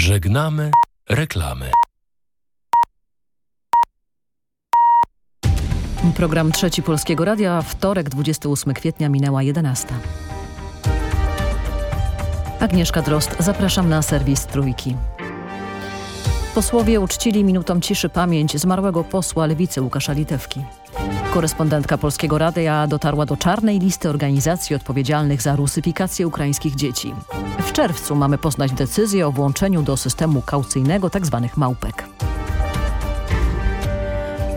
Żegnamy reklamy. Program Trzeci Polskiego Radia, wtorek 28 kwietnia minęła 11. Agnieszka Drost, zapraszam na serwis Trójki. Posłowie uczcili minutą ciszy pamięć zmarłego posła lewicy Łukasza Litewki. Korespondentka Polskiego Radia dotarła do czarnej listy organizacji odpowiedzialnych za rusyfikację ukraińskich dzieci. W czerwcu mamy poznać decyzję o włączeniu do systemu kaucyjnego tzw. małpek.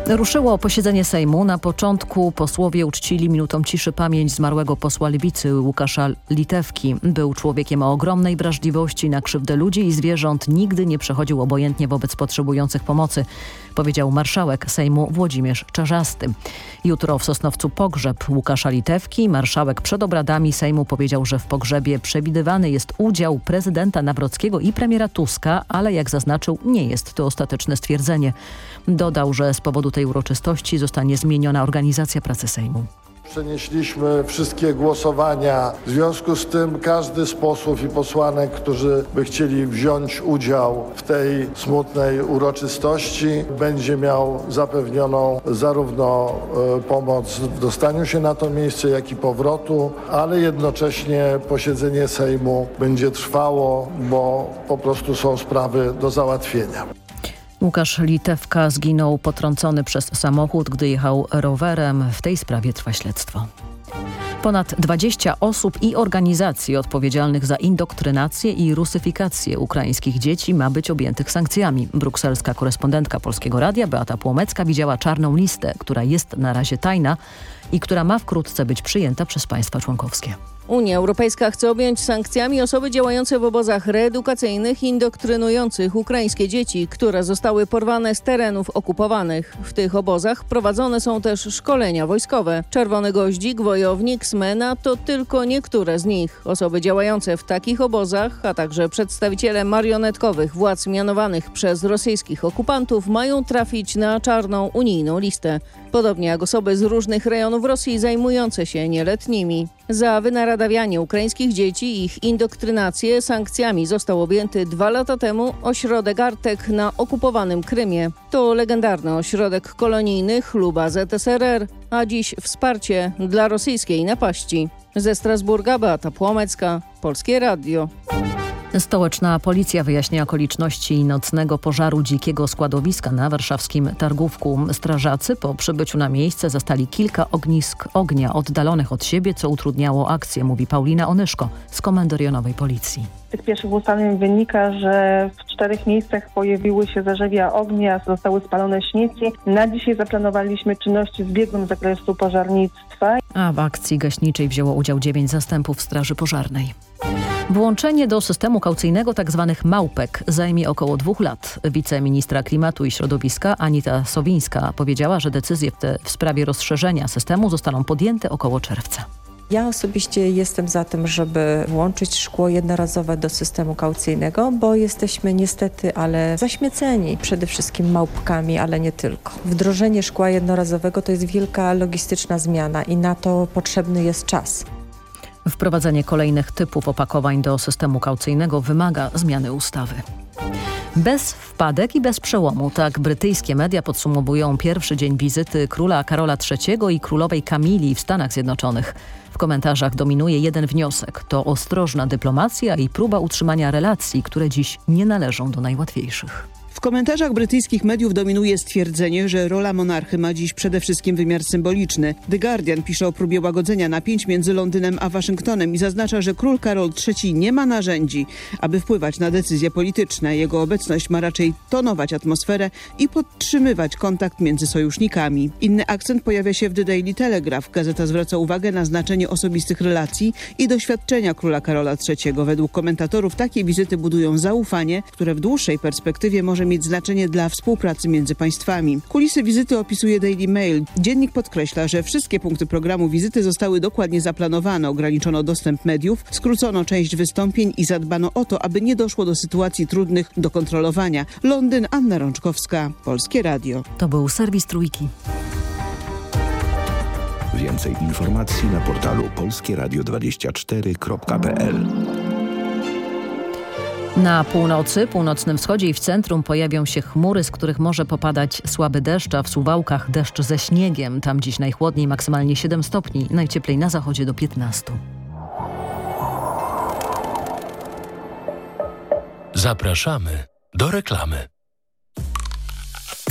Ruszyło posiedzenie Sejmu. Na początku posłowie uczcili minutą ciszy pamięć zmarłego posła Lewicy Łukasza Litewki. Był człowiekiem o ogromnej wrażliwości na krzywdę ludzi i zwierząt. Nigdy nie przechodził obojętnie wobec potrzebujących pomocy, powiedział marszałek Sejmu Włodzimierz Czarzasty. Jutro w Sosnowcu pogrzeb Łukasza Litewki. Marszałek przed obradami Sejmu powiedział, że w pogrzebie przewidywany jest udział prezydenta Nawrockiego i premiera Tuska, ale jak zaznaczył nie jest to ostateczne stwierdzenie. Dodał, że z powodu tej uroczystości zostanie zmieniona organizacja pracy Sejmu. Przenieśliśmy wszystkie głosowania. W związku z tym każdy z posłów i posłanek, którzy by chcieli wziąć udział w tej smutnej uroczystości, będzie miał zapewnioną zarówno e, pomoc w dostaniu się na to miejsce, jak i powrotu, ale jednocześnie posiedzenie Sejmu będzie trwało, bo po prostu są sprawy do załatwienia. Łukasz Litewka zginął potrącony przez samochód, gdy jechał rowerem. W tej sprawie trwa śledztwo. Ponad 20 osób i organizacji odpowiedzialnych za indoktrynację i rusyfikację ukraińskich dzieci ma być objętych sankcjami. Brukselska korespondentka Polskiego Radia Beata Płomecka widziała czarną listę, która jest na razie tajna i która ma wkrótce być przyjęta przez państwa członkowskie. Unia Europejska chce objąć sankcjami osoby działające w obozach reedukacyjnych indoktrynujących ukraińskie dzieci, które zostały porwane z terenów okupowanych. W tych obozach prowadzone są też szkolenia wojskowe. Czerwony Goździk, Wojownik, Smena to tylko niektóre z nich. Osoby działające w takich obozach, a także przedstawiciele marionetkowych władz mianowanych przez rosyjskich okupantów mają trafić na czarną unijną listę. Podobnie jak osoby z różnych rejonów Rosji zajmujące się nieletnimi. Za wynaradawianie ukraińskich dzieci i ich indoktrynację sankcjami został objęty dwa lata temu ośrodek Artek na okupowanym Krymie. To legendarny ośrodek kolonijny chluba ZSRR, a dziś wsparcie dla rosyjskiej napaści. Ze Strasburga Beata Płomecka, Polskie Radio. Stołeczna policja wyjaśnia okoliczności nocnego pożaru dzikiego składowiska na warszawskim Targówku. Strażacy po przybyciu na miejsce zastali kilka ognisk ognia oddalonych od siebie, co utrudniało akcję, mówi Paulina Onyszko z Komendy Rejonowej Policji. Tych pierwszych ustaleń wynika, że w czterech miejscach pojawiły się zarzewia ognia, zostały spalone śmieci. Na dzisiaj zaplanowaliśmy czynności z biegłym zakresu pożarnictwa. A w akcji gaśniczej wzięło udział dziewięć zastępów Straży Pożarnej. Włączenie do systemu kaucyjnego tzw. Tak małpek zajmie około dwóch lat. Wiceministra Klimatu i Środowiska Anita Sowińska powiedziała, że decyzje w, te, w sprawie rozszerzenia systemu zostaną podjęte około czerwca. Ja osobiście jestem za tym, żeby włączyć szkło jednorazowe do systemu kaucyjnego, bo jesteśmy niestety, ale zaśmieceni przede wszystkim małpkami, ale nie tylko. Wdrożenie szkła jednorazowego to jest wielka logistyczna zmiana i na to potrzebny jest czas. Wprowadzenie kolejnych typów opakowań do systemu kaucyjnego wymaga zmiany ustawy. Bez wpadek i bez przełomu, tak brytyjskie media podsumowują pierwszy dzień wizyty króla Karola III i królowej Kamili w Stanach Zjednoczonych. W komentarzach dominuje jeden wniosek. To ostrożna dyplomacja i próba utrzymania relacji, które dziś nie należą do najłatwiejszych komentarzach brytyjskich mediów dominuje stwierdzenie, że rola monarchy ma dziś przede wszystkim wymiar symboliczny. The Guardian pisze o próbie łagodzenia napięć między Londynem a Waszyngtonem i zaznacza, że król Karol III nie ma narzędzi, aby wpływać na decyzje polityczne. Jego obecność ma raczej tonować atmosferę i podtrzymywać kontakt między sojusznikami. Inny akcent pojawia się w The Daily Telegraph. Gazeta zwraca uwagę na znaczenie osobistych relacji i doświadczenia króla Karola III. Według komentatorów takie wizyty budują zaufanie, które w dłuższej perspektywie może mieć mieć znaczenie dla współpracy między państwami. Kulisy wizyty opisuje Daily Mail. Dziennik podkreśla, że wszystkie punkty programu wizyty zostały dokładnie zaplanowane. Ograniczono dostęp mediów, skrócono część wystąpień i zadbano o to, aby nie doszło do sytuacji trudnych do kontrolowania. Londyn, Anna Rączkowska, Polskie Radio. To był serwis Trójki. Więcej informacji na portalu polskieradio24.pl Na północy, północnym wschodzie i w centrum pojawią się chmury, z których może popadać słaby deszcz, a w Suwałkach deszcz ze śniegiem. Tam dziś najchłodniej, maksymalnie 7 stopni, najcieplej na zachodzie do 15. Zapraszamy do reklamy.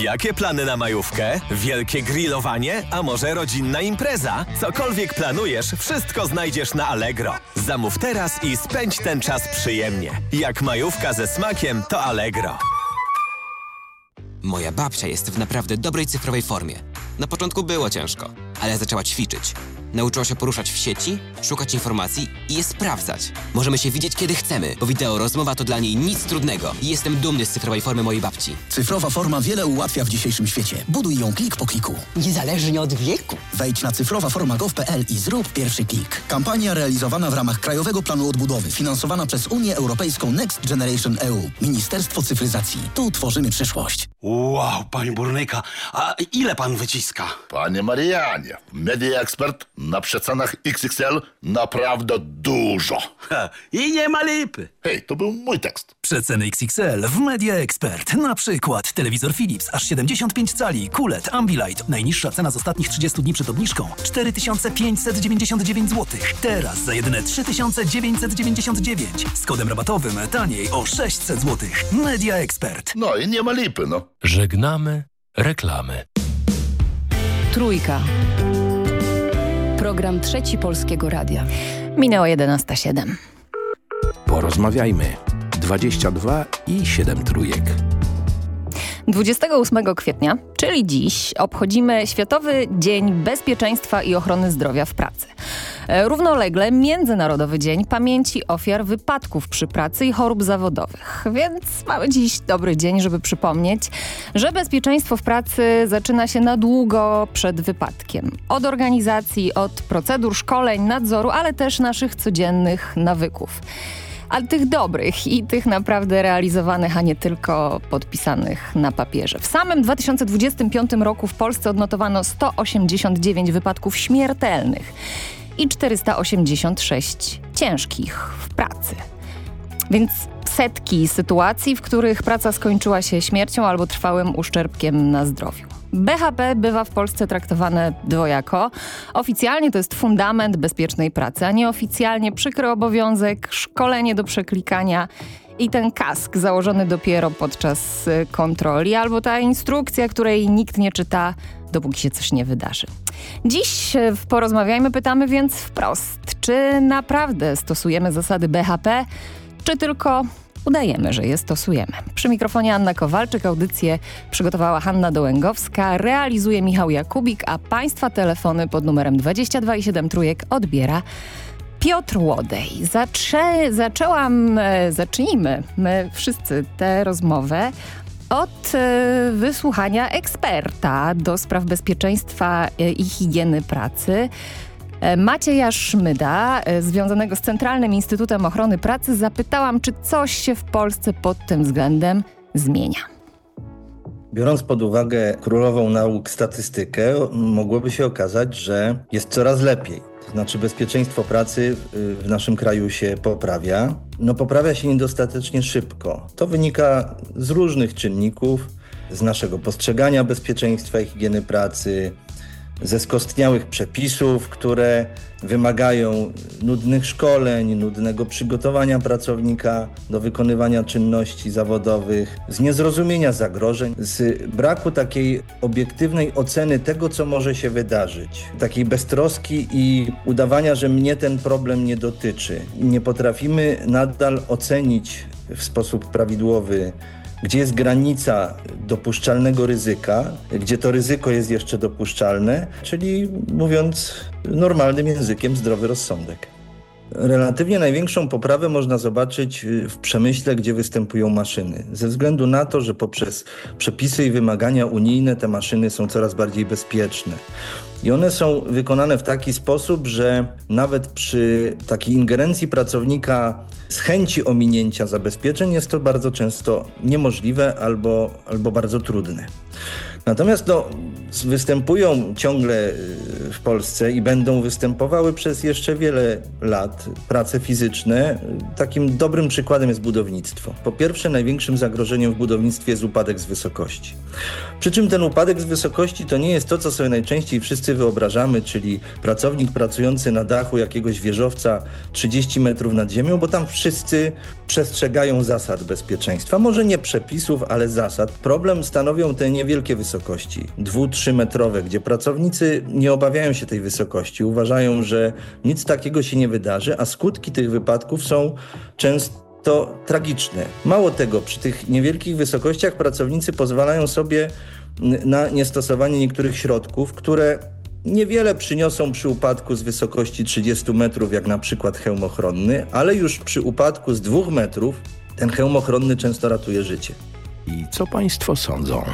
Jakie plany na majówkę? Wielkie grillowanie? A może rodzinna impreza? Cokolwiek planujesz, wszystko znajdziesz na Allegro. Zamów teraz i spędź ten czas przyjemnie. Jak majówka ze smakiem, to Allegro. Moja babcia jest w naprawdę dobrej cyfrowej formie. Na początku było ciężko, ale zaczęła ćwiczyć. Nauczyła się poruszać w sieci, szukać informacji i je sprawdzać. Możemy się widzieć kiedy chcemy, bo wideo rozmowa to dla niej nic trudnego. I jestem dumny z cyfrowej formy mojej babci. Cyfrowa forma wiele ułatwia w dzisiejszym świecie. Buduj ją klik po kliku. Niezależnie od wieku. Wejdź na cyfrowaforma.gov.pl i zrób pierwszy klik. Kampania realizowana w ramach Krajowego Planu Odbudowy, finansowana przez Unię Europejską Next Generation EU. Ministerstwo Cyfryzacji. Tu tworzymy przyszłość. Wow, panie burnyka, a ile pan wyciska? Panie Marianie, Media Expert na przecenach XXL naprawdę dużo. Ha, I nie ma lipy. Hej, to był mój tekst. Przeceny XXL w Media Expert. Na przykład telewizor Philips aż 75 cali, QLED, Ambilight. Najniższa cena z ostatnich 30 dni przed obniżką 4599 zł. Teraz za jedyne 3999. Z kodem rabatowym taniej o 600 zł. Media Expert. No i nie ma lipy, no. Żegnamy reklamy. Trójka. Program Trzeci Polskiego Radia. Minęło 11.07. Porozmawiajmy. 22 i 7 trójek. 28 kwietnia, czyli dziś, obchodzimy Światowy Dzień Bezpieczeństwa i Ochrony Zdrowia w Pracy. E, równolegle Międzynarodowy Dzień Pamięci Ofiar Wypadków przy Pracy i Chorób Zawodowych. Więc mamy dziś dobry dzień, żeby przypomnieć, że bezpieczeństwo w pracy zaczyna się na długo przed wypadkiem. Od organizacji, od procedur, szkoleń, nadzoru, ale też naszych codziennych nawyków ale tych dobrych i tych naprawdę realizowanych, a nie tylko podpisanych na papierze. W samym 2025 roku w Polsce odnotowano 189 wypadków śmiertelnych i 486 ciężkich w pracy. Więc setki sytuacji, w których praca skończyła się śmiercią albo trwałym uszczerbkiem na zdrowiu. BHP bywa w Polsce traktowane dwojako. Oficjalnie to jest fundament bezpiecznej pracy, a nieoficjalnie przykry obowiązek, szkolenie do przeklikania i ten kask założony dopiero podczas y, kontroli, albo ta instrukcja, której nikt nie czyta, dopóki się coś nie wydarzy. Dziś y, w Porozmawiajmy pytamy więc wprost, czy naprawdę stosujemy zasady BHP, czy tylko udajemy, że je stosujemy. Przy mikrofonie Anna Kowalczyk, audycję przygotowała Hanna Dołęgowska, realizuje Michał Jakubik, a Państwa telefony pod numerem 22 i 7 trójek odbiera Piotr Łodej. Zaczę, zaczęłam, e, zacznijmy my wszyscy tę rozmowę od e, wysłuchania eksperta do spraw bezpieczeństwa e, i higieny pracy. E, Macieja Szmyda, e, związanego z Centralnym Instytutem Ochrony Pracy, zapytałam, czy coś się w Polsce pod tym względem zmienia. Biorąc pod uwagę królową nauk statystykę, mogłoby się okazać, że jest coraz lepiej. To znaczy bezpieczeństwo pracy w naszym kraju się poprawia. No poprawia się niedostatecznie szybko. To wynika z różnych czynników, z naszego postrzegania bezpieczeństwa i higieny pracy, ze skostniałych przepisów, które wymagają nudnych szkoleń, nudnego przygotowania pracownika do wykonywania czynności zawodowych, z niezrozumienia zagrożeń, z braku takiej obiektywnej oceny tego, co może się wydarzyć, takiej beztroski i udawania, że mnie ten problem nie dotyczy. Nie potrafimy nadal ocenić w sposób prawidłowy gdzie jest granica dopuszczalnego ryzyka, gdzie to ryzyko jest jeszcze dopuszczalne, czyli mówiąc normalnym językiem zdrowy rozsądek. Relatywnie największą poprawę można zobaczyć y, w przemyśle, gdzie występują maszyny. Ze względu na to, że poprzez przepisy i wymagania unijne te maszyny są coraz bardziej bezpieczne. I one są wykonane w taki sposób, że nawet przy takiej ingerencji pracownika z chęci ominięcia zabezpieczeń jest to bardzo często niemożliwe albo, albo bardzo trudne. Natomiast no, występują ciągle y, w Polsce i będą występowały przez jeszcze wiele lat prace fizyczne. Takim dobrym przykładem jest budownictwo. Po pierwsze, największym zagrożeniem w budownictwie jest upadek z wysokości. Przy czym ten upadek z wysokości to nie jest to, co sobie najczęściej wszyscy wyobrażamy, czyli pracownik pracujący na dachu jakiegoś wieżowca 30 metrów nad ziemią, bo tam wszyscy przestrzegają zasad bezpieczeństwa. Może nie przepisów, ale zasad. Problem stanowią te niewielkie wysokości, 2-3 metrowe, gdzie pracownicy nie obawiają się tej wysokości. Uważają, że nic takiego się nie wydarzy, a skutki tych wypadków są często to tragiczne. Mało tego, przy tych niewielkich wysokościach pracownicy pozwalają sobie na niestosowanie niektórych środków, które niewiele przyniosą przy upadku z wysokości 30 metrów, jak na przykład hełm ochronny, ale już przy upadku z 2 metrów ten hełm ochronny często ratuje życie. I co Państwo sądzą?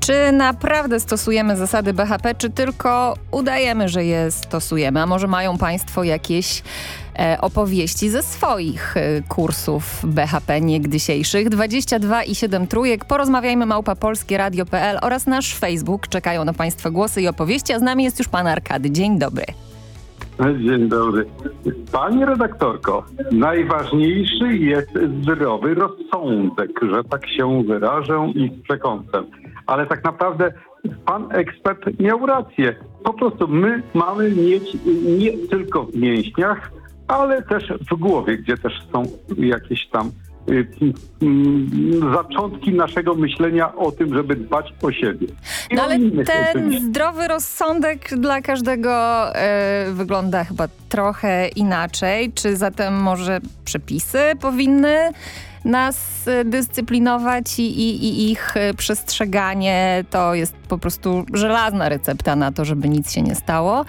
Czy naprawdę stosujemy zasady BHP, czy tylko udajemy, że je stosujemy? A może mają Państwo jakieś opowieści ze swoich e, kursów BHP niegdysiejszych? 22 i 7 trójek. Porozmawiajmy małpapolskieradio.pl oraz nasz Facebook. Czekają na Państwa głosy i opowieści, a z nami jest już Pan Arkady. Dzień dobry. Dzień dobry. Pani redaktorko, najważniejszy jest zdrowy rozsądek, że tak się wyrażę i z przekąsem. Ale tak naprawdę pan ekspert miał rację. Po prostu my mamy mieć nie tylko w mięśniach, ale też w głowie, gdzie też są jakieś tam y, y, zaczątki naszego myślenia o tym, żeby dbać o siebie. I No ale ten zdrowy rozsądek dla każdego e, wygląda chyba trochę inaczej. Czy zatem może przepisy powinny nas e, dyscyplinować i, i, i ich e, przestrzeganie to jest po prostu żelazna recepta na to, żeby nic się nie stało?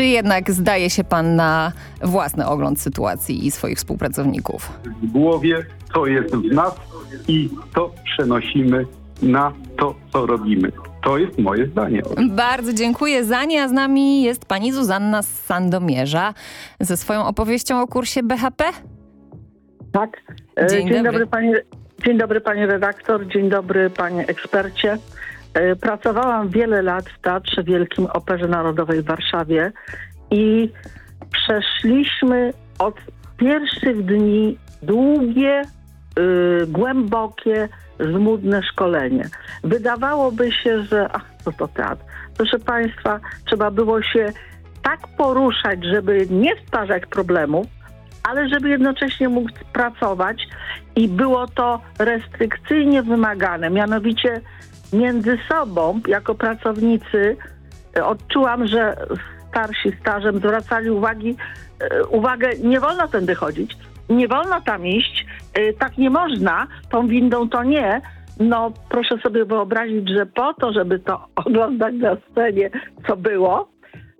Czy jednak zdaje się pan na własny ogląd sytuacji i swoich współpracowników? w głowie, co jest w nas i to przenosimy na to, co robimy. To jest moje zdanie. Bardzo dziękuję za nie, a z nami jest pani Zuzanna z Sandomierza ze swoją opowieścią o kursie BHP. Tak. E, Dzień Dzień, dobry. dobry. pani, dzień dobry pani redaktor, dzień dobry panie ekspercie. E, Pracowałam wiele lat w Teatrze Wielkim Operze Narodowej w Warszawie i przeszliśmy od pierwszych dni długie, y, głębokie, żmudne szkolenie. Wydawałoby się, że ach, co to teatr. Proszę państwa, trzeba było się tak poruszać, żeby nie stwarzać problemów, ale żeby jednocześnie móc pracować i było to restrykcyjnie wymagane. Mianowicie między sobą, jako pracownicy, e, odczułam, że starsi stażem zwracali uwagi, e, uwagę, nie wolno tędy chodzić, nie wolno tam iść, e, tak nie można, tą windą to nie. No proszę sobie wyobrazić, że po to, żeby to oglądać na scenie, co było,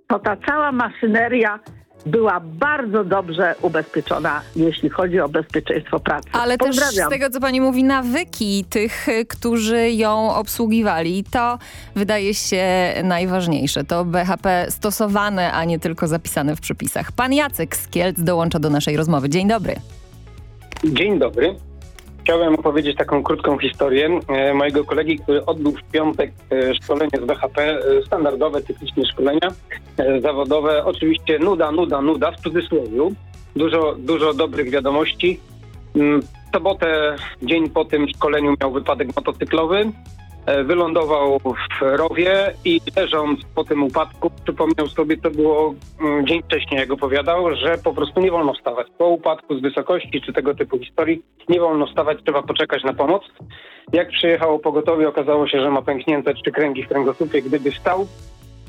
to ta cała maszyneria była bardzo dobrze ubezpieczona, jeśli chodzi o bezpieczeństwo pracy. Ale też z tego, co pani mówi, nawyki tych, którzy ją obsługiwali, to wydaje się najważniejsze. To BHP stosowane, a nie tylko zapisane w przepisach. Pan Jacek z Kielc dołącza do naszej rozmowy. Dzień dobry. Dzień dobry. Chciałem opowiedzieć taką krótką historię e, mojego kolegi, który odbył w piątek e, szkolenie z BHP, e, standardowe, cykliczne szkolenia zawodowe. Oczywiście nuda, nuda, nuda, w cudzysłowie. Dużo, dużo dobrych wiadomości. Mm, W sobotę, dzień po tym szkoleniu miał wypadek motocyklowy. E, Wylądował w rowie i leżąc po tym upadku przypomniał sobie, to było mm, dzień wcześniej, jak opowiadał, że po prostu nie wolno wstawać. Po upadku z wysokości czy tego typu historii nie wolno wstawać, trzeba poczekać na pomoc. Jak przyjechało pogotowie, okazało się, że ma pęknięte trzy kręgi w kręgosłupie. Gdyby wstał,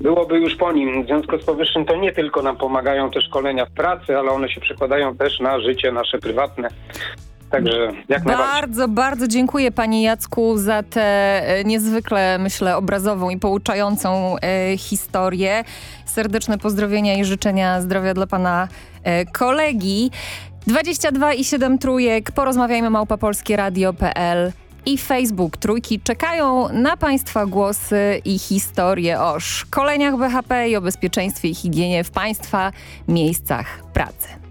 byłoby już po nim. W związku z powyższym to nie tylko nam pomagają te szkolenia w pracy, ale one się przekładają też na życie nasze prywatne. Także jak. Bardzo, bardzo dziękuję Panie Jacku za tę e, niezwykle, myślę, obrazową i pouczającą e, historię. Serdeczne pozdrowienia i życzenia zdrowia dla Pana e, kolegi. 22 i 7 trójek, porozmawiajmy małpapolskieradio.pl i Facebook Trójki czekają na Państwa głosy i historie o szkoleniach BHP i o bezpieczeństwie i higienie w Państwa miejscach pracy.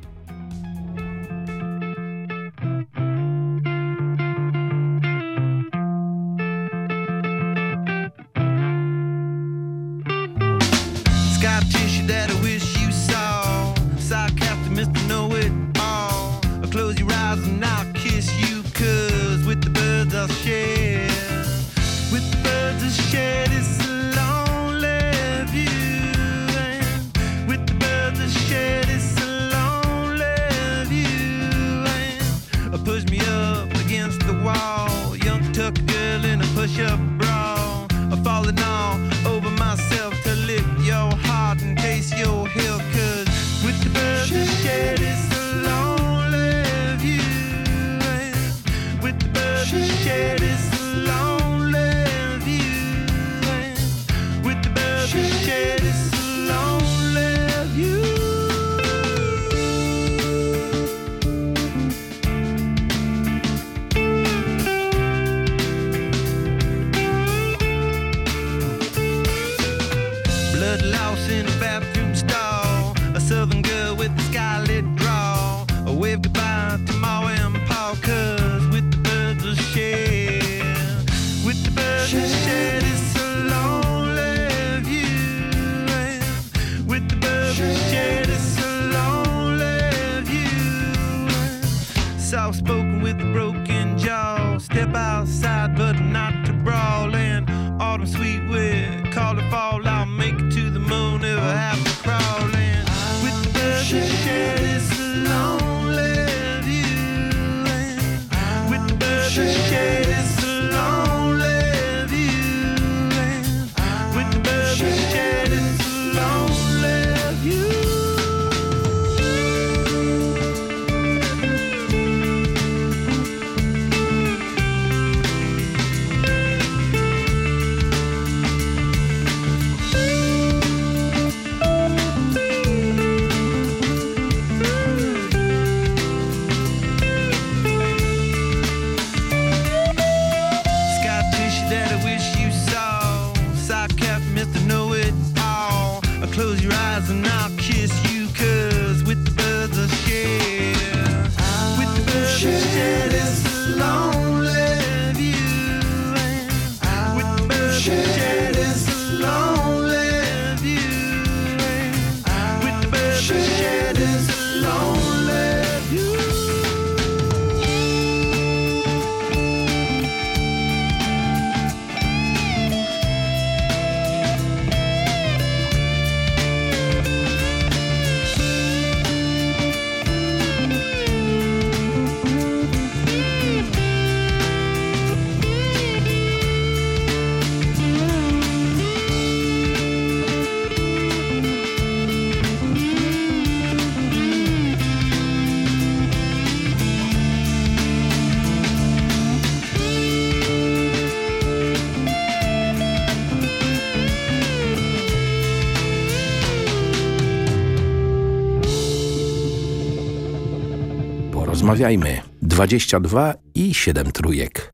Porozmawiajmy. 22 i 7 trójek.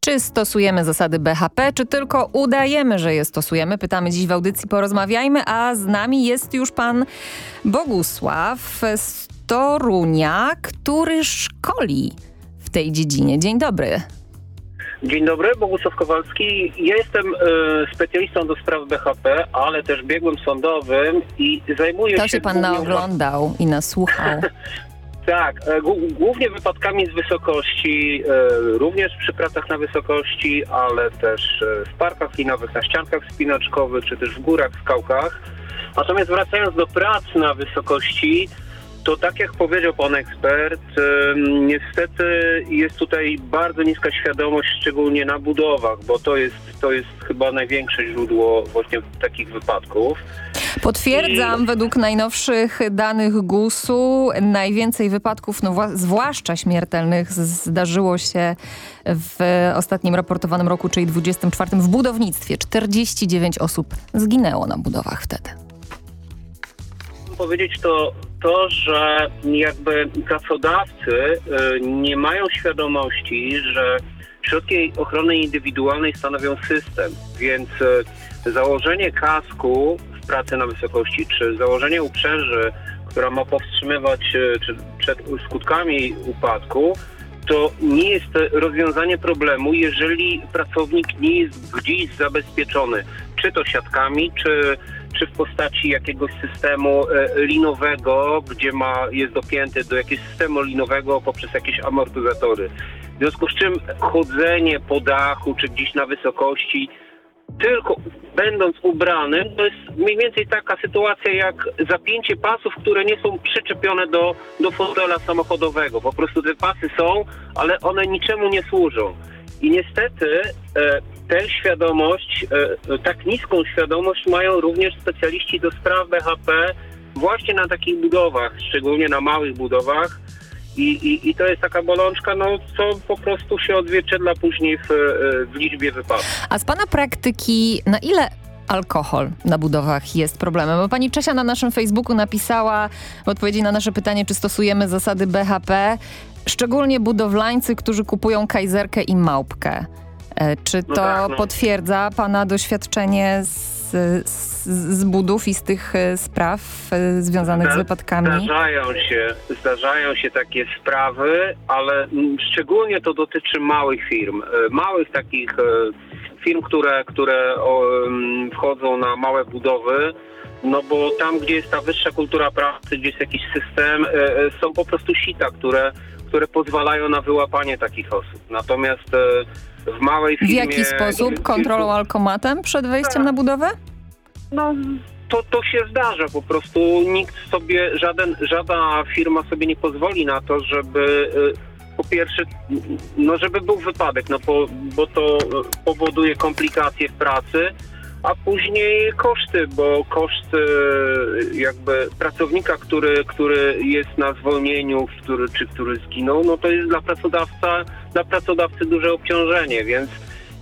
Czy stosujemy zasady BHP, czy tylko udajemy, że je stosujemy? Pytamy dziś w audycji Porozmawiajmy, a z nami jest już pan Bogusław z Torunia, który szkoli w tej dziedzinie. Dzień dobry. Dzień dobry, Bogusław Kowalski. Ja jestem e, specjalistą do spraw BHP, ale też biegłym sądowym i zajmuję To się... się pan głównie- naoglądał i nasłuchał. Tak, e, głó- głównie wypadkami z wysokości, e, również przy pracach na wysokości, ale też e, w parkach linowych, na ściankach spinaczkowych, czy też w górach, skałkach. Natomiast wracając do prac na wysokości, to tak jak powiedział pan ekspert, niestety jest tutaj bardzo niska świadomość, szczególnie na budowach, bo to jest, to jest chyba największe źródło właśnie takich wypadków. Potwierdzam, według najnowszych danych GUS-u najwięcej wypadków, no, wła- zwłaszcza śmiertelnych, zdarzyło się w ostatnim raportowanym roku, czyli 24 w budownictwie. 49 osób zginęło na budowach wtedy. powiedzieć to, to, że jakby pracodawcy y, nie mają świadomości, że środki ochrony indywidualnej stanowią system, więc y, założenie kasku w pracy na wysokości, czy założenie uprzęży, która ma powstrzymywać y, przed skutkami upadku, to nie jest rozwiązanie problemu, jeżeli pracownik nie jest gdzieś zabezpieczony, czy to siatkami, czy, czy w postaci jakiegoś systemu e, linowego, gdzie ma, jest dopięty do jakiegoś systemu linowego poprzez jakieś amortyzatory. W związku z czym chodzenie po dachu, czy gdzieś na wysokości, tylko będąc ubranym, to jest mniej więcej taka sytuacja jak zapięcie pasów, które nie są przyczepione do, do fotela samochodowego. Po prostu te pasy są, ale one niczemu nie służą. I niestety e, tę świadomość, e, tak niską świadomość mają również specjaliści do spraw BHP właśnie na takich budowach, szczególnie na małych budowach. I, i, I to jest taka bolączka, no, co po prostu się odzwierciedla później w, e, w liczbie wypadków. A z pana praktyki, na ile alkohol na budowach jest problemem? Bo pani Czesia na naszym Facebooku napisała w odpowiedzi na nasze pytanie, czy stosujemy zasady BHP, szczególnie budowlańcy, którzy kupują kajzerkę i małpkę. E, Czy to No tak, no. potwierdza pana doświadczenie z, z, z budów i z tych e, spraw e, związanych z wypadkami? Zdarzają się, zdarzają się takie sprawy, ale szczególnie to dotyczy małych firm. Małych takich firm, które, które wchodzą na małe budowy. No bo tam, gdzie jest ta wyższa kultura pracy, gdzie jest jakiś system, są po prostu sita, które, które pozwalają na wyłapanie takich osób. Natomiast w małej W firmie... jaki sposób? Kontrolą alkomatem przed wejściem na budowę? No, to, to się zdarza po prostu. Nikt sobie, żaden, żadna firma sobie nie pozwoli na to, żeby y, po pierwsze, no żeby był wypadek, no bo, bo to powoduje komplikacje w pracy, a później koszty, bo koszt y, jakby pracownika, który, który jest na zwolnieniu, który, czy który zginął, no to jest dla pracodawca, dla pracodawcy duże obciążenie, więc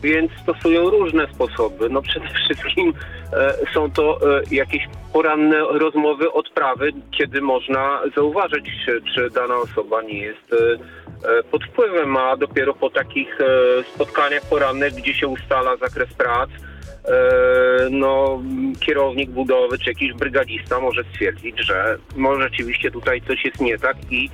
więc stosują różne sposoby. No przede wszystkim e, są to e, jakieś poranne rozmowy, odprawy, kiedy można zauważyć, czy, czy dana osoba nie jest e, e, pod wpływem, a dopiero po takich e, spotkaniach porannych, gdzie się ustala zakres prac, e, no kierownik budowy czy jakiś brygadzista może stwierdzić, że może rzeczywiście tutaj coś jest nie tak i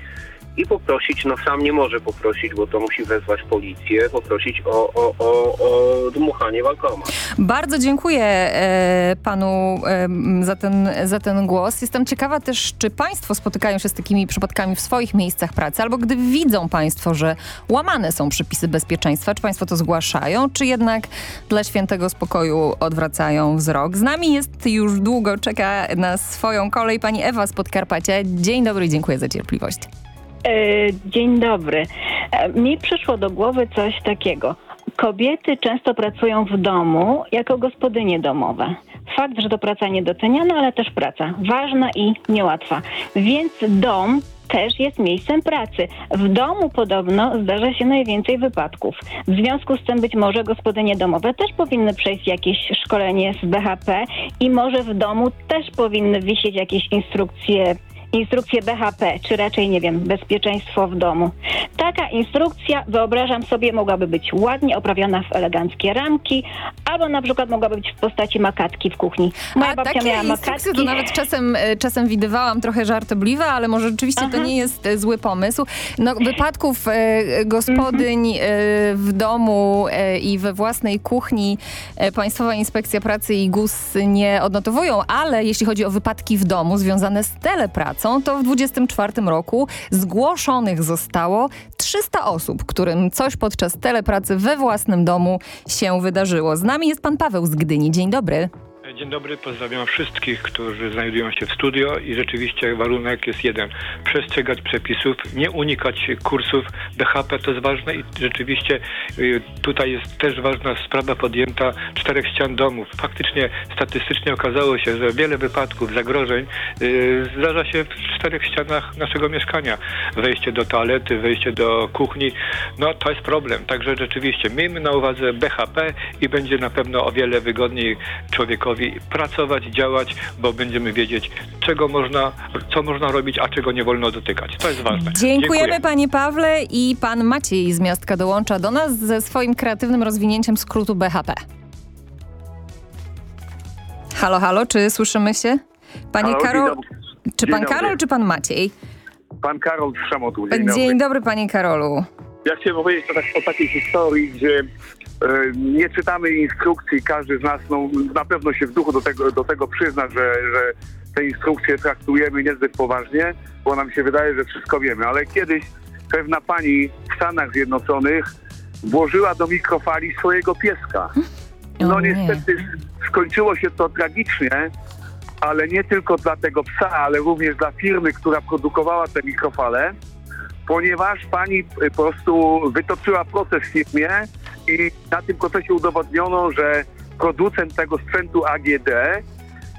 i poprosić, no sam nie może poprosić, bo to musi wezwać policję, poprosić o, o, o, o dmuchanie w alkomat. Bardzo dziękuję e, panu e, za, ten, za ten głos. Jestem ciekawa też, czy państwo spotykają się z takimi przypadkami w swoich miejscach pracy, albo gdy widzą państwo, że łamane są przepisy bezpieczeństwa, czy państwo to zgłaszają, czy jednak dla świętego spokoju odwracają wzrok. Z nami jest już długo, czeka na swoją kolej pani Ewa z Podkarpacia. Dzień dobry i dziękuję za cierpliwość. E, Dzień dobry. E, Mi przyszło do głowy coś takiego. Kobiety często pracują w domu jako gospodynie domowe. Fakt, że to praca niedoceniana, ale też praca ważna i niełatwa. Więc dom też jest miejscem pracy. W domu podobno zdarza się najwięcej wypadków. W związku z tym być może gospodynie domowe też powinny przejść jakieś szkolenie z BHP i może w domu też powinny wisieć jakieś instrukcje instrukcję BHP, czy raczej, nie wiem, bezpieczeństwo w domu. Taka instrukcja, wyobrażam sobie, mogłaby być ładnie oprawiona w eleganckie ramki, albo na przykład mogłaby być w postaci makatki w kuchni. Moja A babcia takie miała makatki. to nawet czasem, e, czasem widywałam trochę żartobliwe, ale może rzeczywiście to nie jest e, zły pomysł. No, wypadków e, gospodyń e, w domu e, i we własnej kuchni e, Państwowa Inspekcja Pracy i GUS nie odnotowują, ale jeśli chodzi o wypadki w domu związane z telepracą, to w 24 roku zgłoszonych zostało 300 osób, którym coś podczas telepracy we własnym domu się wydarzyło. Z nami jest pan Paweł z Gdyni. Dzień dobry. Dzień dobry, pozdrawiam wszystkich, którzy znajdują się w studio i rzeczywiście warunek jest jeden. Przestrzegać przepisów, nie unikać kursów. BHP to jest ważne i rzeczywiście y, tutaj jest też ważna sprawa podjęta czterech ścian domów. Faktycznie statystycznie okazało się, że wiele wypadków, zagrożeń y, zdarza się w czterech ścianach naszego mieszkania. Wejście do toalety, wejście do kuchni, no to jest problem. Także rzeczywiście miejmy na uwadze BHP i będzie na pewno o wiele wygodniej człowiekowi pracować, działać, bo będziemy wiedzieć, czego można, co można robić, a czego nie wolno dotykać. To jest ważne. Dziękujemy Dziękuję. panie Pawle i pan Maciej z Miastka dołącza do nas ze swoim kreatywnym rozwinięciem skrótu BHP. Halo, halo, czy słyszymy się? Panie Halo, Karol, czy pan. Karol, czy pan Maciej? Pan Karol z Szamotu. Dzień, Dzień dobry. dobry panie Karolu. Ja chciałem powiedzieć o, tak, o takiej historii, gdzie e, nie czytamy instrukcji. Każdy z nas no, na pewno się w duchu do tego, do tego przyzna, że, że te instrukcje traktujemy niezbyt poważnie, bo nam się wydaje, że wszystko wiemy. Ale kiedyś pewna pani w Stanach Zjednoczonych włożyła do mikrofali swojego pieska. No niestety skończyło się to tragicznie, ale nie tylko dla tego psa, ale również dla firmy, która produkowała te mikrofale, ponieważ pani y, po prostu wytoczyła proces w firmie i na tym procesie udowodniono, że producent tego sprzętu AGD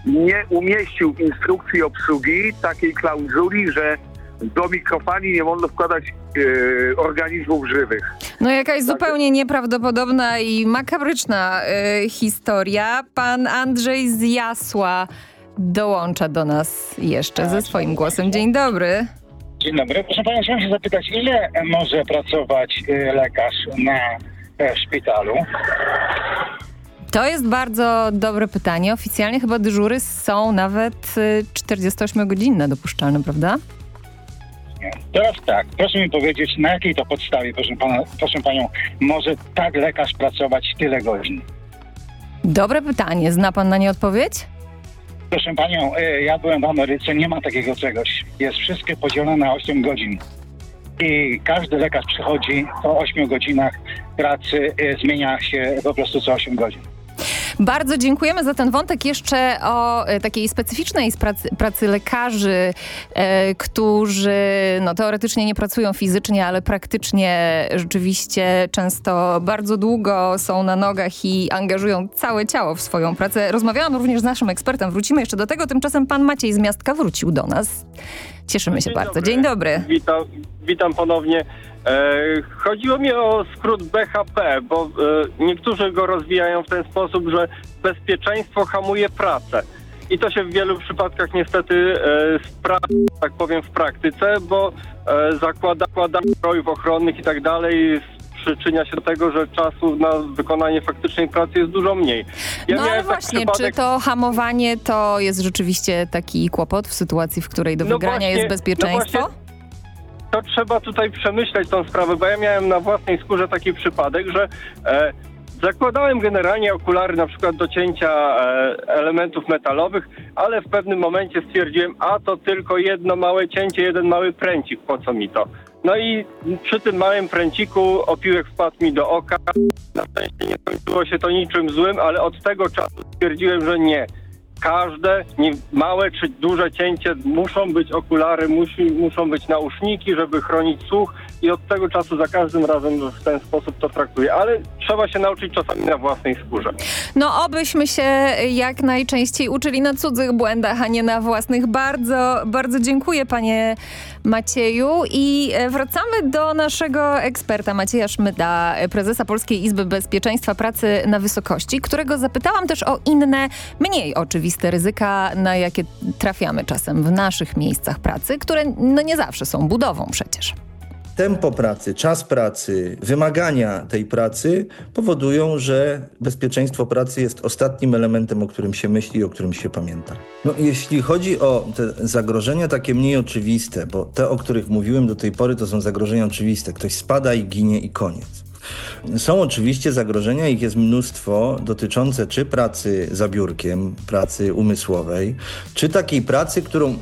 nie umieścił w instrukcji obsługi takiej klauzuli, że do mikrofali nie wolno wkładać y, organizmów żywych. No jakaś zupełnie nieprawdopodobna i makabryczna y, historia. Pan Andrzej z Jasła dołącza do nas jeszcze ze swoim głosem. Dzień dobry. Dzień dobry. Proszę Pana, chciałem się zapytać, ile może pracować y, lekarz na e, szpitalu? To jest bardzo dobre pytanie. Oficjalnie chyba dyżury są nawet y, 48-godzinne dopuszczalne, prawda? Teraz tak, proszę mi powiedzieć, na jakiej to podstawie, proszę, pana, proszę Panią, może tak lekarz pracować tyle godzin? Dobre pytanie. Zna pan na nie odpowiedź? Proszę Panią, y, ja byłem w Ameryce, nie ma takiego czegoś. Jest wszystkie podzielone na 8 godzin. I każdy lekarz przychodzi po 8 godzinach pracy, y, zmienia się po prostu co 8 godzin. Bardzo dziękujemy za ten wątek. Jeszcze o e, takiej specyficznej pracy, pracy lekarzy, e, którzy no, teoretycznie nie pracują fizycznie, ale praktycznie rzeczywiście często bardzo długo są na nogach i angażują całe ciało w swoją pracę. Rozmawiałam również z naszym ekspertem. Wrócimy jeszcze do tego. Tymczasem pan Maciej z Miastka wrócił do nas. Cieszymy się bardzo. Dzień dobry. Witam, witam ponownie. E, chodziło mi o skrót BHP, bo e, niektórzy go rozwijają w ten sposób, że bezpieczeństwo hamuje pracę. I to się w wielu przypadkach niestety e, sprawdza, tak powiem, w praktyce, bo e, zakłada, zakłada strojów ochronnych i tak dalej przyczynia się do tego, że czasu na wykonanie faktycznej pracy jest dużo mniej. Ja no ale właśnie, przypadek- czy to hamowanie to jest rzeczywiście taki kłopot w sytuacji, w której do No wygrania właśnie, jest no bezpieczeństwo? właśnie to trzeba tutaj przemyśleć tą sprawę, bo ja miałem na własnej skórze taki przypadek, że e, zakładałem generalnie okulary na przykład do cięcia e, elementów metalowych, ale w pewnym momencie stwierdziłem, a to tylko jedno małe cięcie, jeden mały pręcik, po co mi to? No i przy tym małym pręciku opiłek wpadł mi do oka. Na szczęście nie skończyło się to niczym złym, ale od tego czasu stwierdziłem, że nie. Każde nie, małe czy duże cięcie muszą być okulary, musi, muszą być nauszniki, żeby chronić słuch i od tego czasu za każdym razem w ten sposób to traktuję. Ale trzeba się nauczyć czasami na własnej skórze. No obyśmy się jak najczęściej uczyli na cudzych błędach, a nie na własnych. Bardzo, bardzo dziękuję panie Macieju i e, wracamy do naszego eksperta Macieja Szmyda, e, prezesa Polskiej Izby Bezpieczeństwa Pracy na Wysokości, którego zapytałam też o inne, mniej oczywiste ryzyka, na jakie trafiamy czasem w naszych miejscach pracy, które no nie zawsze są budową przecież. Tempo pracy, czas pracy, wymagania tej pracy powodują, że bezpieczeństwo pracy jest ostatnim elementem, o którym się myśli i o którym się pamięta. No, jeśli chodzi o te zagrożenia takie mniej oczywiste, bo te, o których mówiłem do tej pory, to są zagrożenia oczywiste. Ktoś spada i ginie i koniec. Są oczywiście zagrożenia, ich jest mnóstwo, dotyczące czy pracy za biurkiem, pracy umysłowej, czy takiej pracy, którą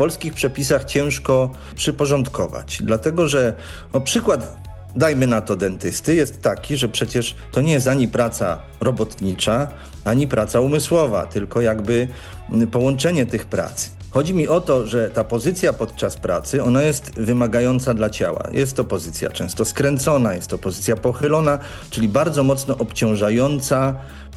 polskich przepisach ciężko przyporządkować. Dlatego, że no, przykład dajmy na to dentysty, jest taki, że przecież to nie jest ani praca robotnicza, ani praca umysłowa, tylko jakby połączenie tych prac. Chodzi mi o to, że ta pozycja podczas pracy, ona jest wymagająca dla ciała. Jest to pozycja często skręcona, jest to pozycja pochylona, czyli bardzo mocno obciążająca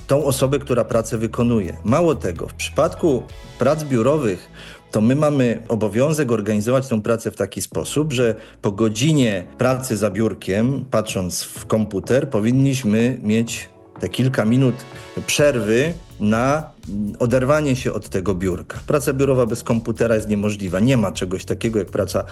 tą osobę, która pracę wykonuje. Mało tego, w przypadku prac biurowych to my mamy obowiązek organizować tą pracę w taki sposób, że po godzinie pracy za biurkiem, patrząc w komputer, powinniśmy mieć te kilka minut przerwy na oderwanie się od tego biurka. Praca biurowa bez komputera jest niemożliwa. Nie ma czegoś takiego jak praca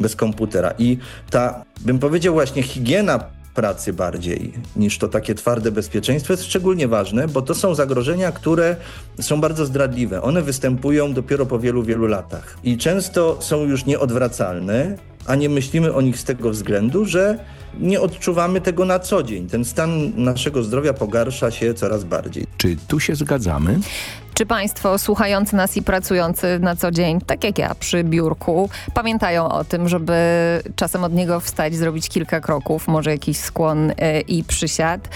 bez komputera. I ta, bym powiedział właśnie, higiena pracy bardziej niż to takie twarde bezpieczeństwo jest szczególnie ważne, bo to są zagrożenia, które są bardzo zdradliwe. One występują dopiero po wielu, wielu latach i często są już nieodwracalne, a nie myślimy o nich z tego względu, że nie odczuwamy tego na co dzień. Ten stan naszego zdrowia pogarsza się coraz bardziej. Czy tu się zgadzamy? Czy Państwo słuchający nas i pracujący na co dzień, tak jak ja przy biurku, pamiętają o tym, żeby czasem od niego wstać, zrobić kilka kroków, może jakiś skłon yy, i przysiad?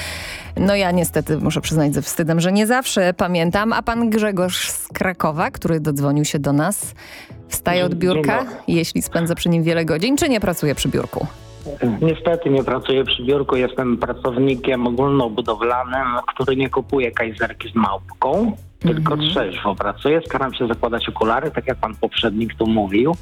No ja niestety muszę przyznać ze wstydem, że nie zawsze pamiętam, a pan Grzegorz z Krakowa, który dodzwonił się do nas, wstaje od biurka, jeśli spędza przy nim wiele godzin, czy nie pracuje przy biurku? Niestety nie pracuję przy biurku, jestem pracownikiem ogólnobudowlanym, który nie kupuje kajzerki z małpką, tylko Mhm. trzeźwo pracuję. Staram się zakładać okulary, tak jak pan poprzednik tu mówił.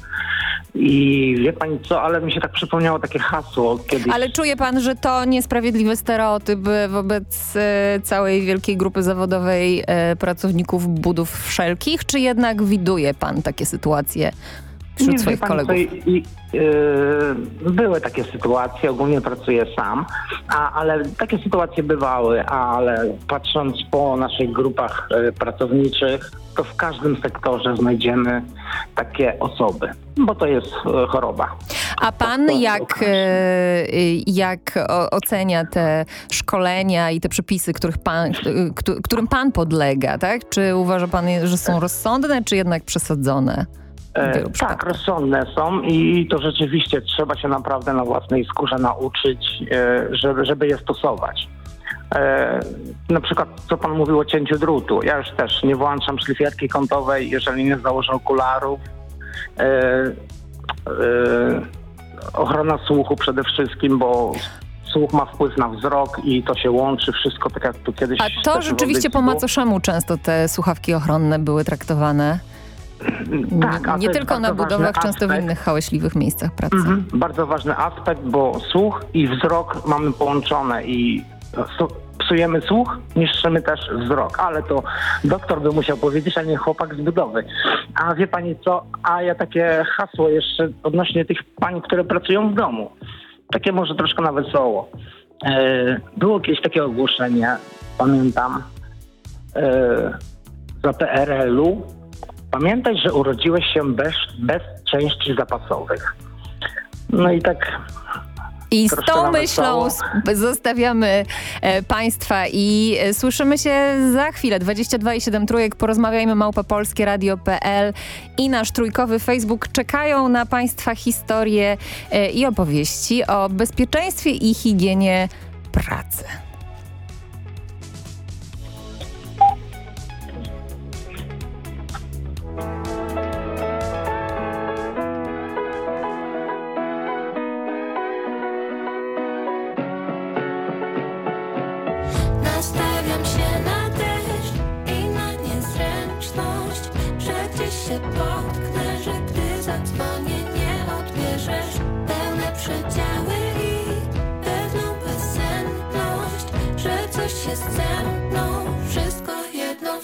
I wie pani co, ale mi się tak przypomniało takie hasło kiedyś. Ale czuje pan, że to niesprawiedliwy stereotyp wobec e, całej wielkiej grupy zawodowej e, pracowników budów wszelkich, czy jednak widuje pan takie sytuacje wśród Nie, swoich kolegów? i, yy, były takie sytuacje, ogólnie pracuję sam, a, ale takie sytuacje bywały, ale patrząc po naszych grupach yy, pracowniczych, to w każdym sektorze znajdziemy takie osoby, bo to jest yy, choroba. A pan jak, e, jak ocenia te szkolenia i te przepisy, których pan, któ- którym pan podlega, tak? Czy uważa pan, że są rozsądne, czy jednak przesadzone? E, tak, rozsądne są i to rzeczywiście trzeba się naprawdę na własnej skórze nauczyć, e, żeby, żeby je stosować. E, na przykład, co pan mówił o cięciu drutu. Ja już też nie włączam szlifierki kątowej, jeżeli nie założę okularów. Ochrona słuchu przede wszystkim, bo słuch ma wpływ na wzrok i to się łączy wszystko, tak jak tu kiedyś... A to rzeczywiście po macoszemu często te słuchawki ochronne były traktowane. Tak, nie tylko na budowach, często w aspekt. innych hałaśliwych miejscach pracy. Mhm. Bardzo ważny aspekt, bo słuch i wzrok mamy połączone i su- psujemy słuch, niszczymy też wzrok, ale to doktor by musiał powiedzieć, a nie chłopak z budowy. A wie pani co, a ja takie hasło jeszcze odnośnie tych pań, które pracują w domu. Takie może troszkę na wesoło. E, Było kiedyś takie ogłoszenie, pamiętam, e, za PRL-u. Pamiętaj, że urodziłeś się bez, bez części zapasowych. No i tak I z tą myślą zostawiamy e, Państwa i e, słyszymy się za chwilę. 22 i 7 trójek. Porozmawiajmy małpopolskieradio.pl i nasz trójkowy Facebook czekają na Państwa historie e, i opowieści o bezpieczeństwie i higienie pracy.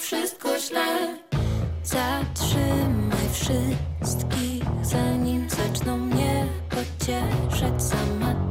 Wszystko źle. Zatrzymaj wszystkich, zanim zaczną mnie pocieszać Sama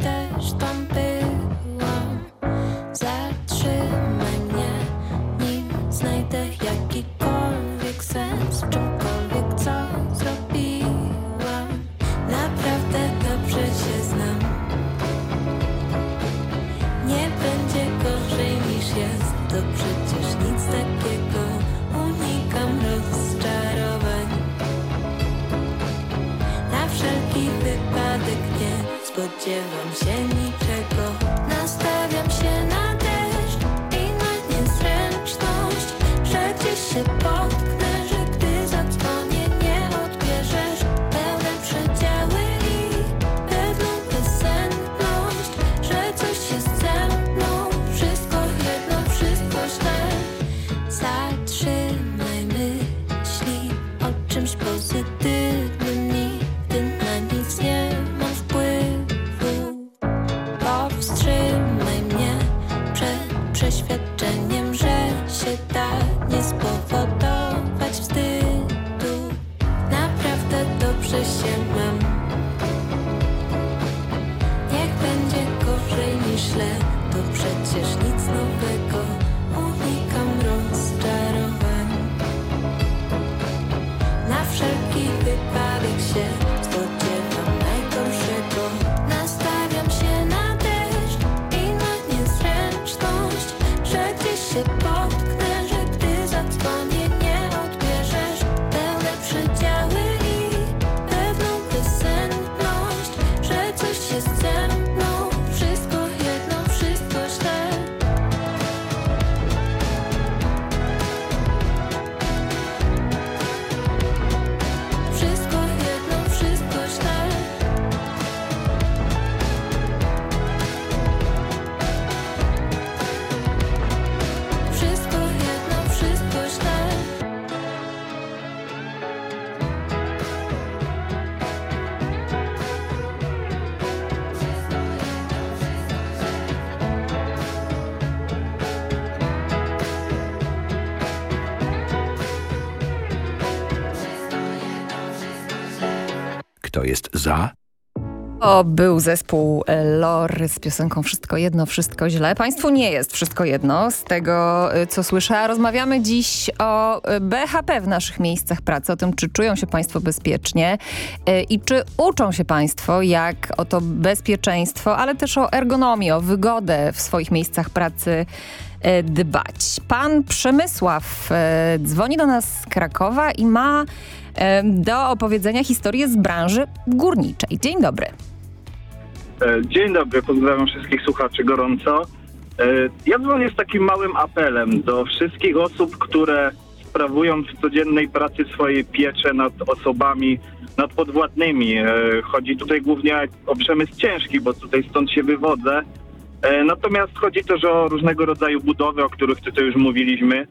za? To był zespół LOR z piosenką Wszystko jedno, wszystko źle. Państwu nie jest wszystko jedno z tego, e, co słyszę. Rozmawiamy dziś o e, BHP w naszych miejscach pracy, o tym, czy czują się Państwo bezpiecznie e, i czy uczą się Państwo, jak o to bezpieczeństwo, ale też o ergonomię, o wygodę w swoich miejscach pracy dbać. Pan Przemysław dzwoni do nas z Krakowa i ma do opowiedzenia historię z branży górniczej. Dzień dobry. E, Dzień dobry, pozdrawiam wszystkich słuchaczy gorąco. E, Ja dzwonię z takim małym apelem do wszystkich osób, które sprawują w codziennej pracy swojej piecze nad osobami, nad podwładnymi. E, Chodzi tutaj głównie o przemysł ciężki, bo tutaj stąd się wywodzę. Natomiast chodzi też o różnego rodzaju budowy, o których tutaj już mówiliśmy.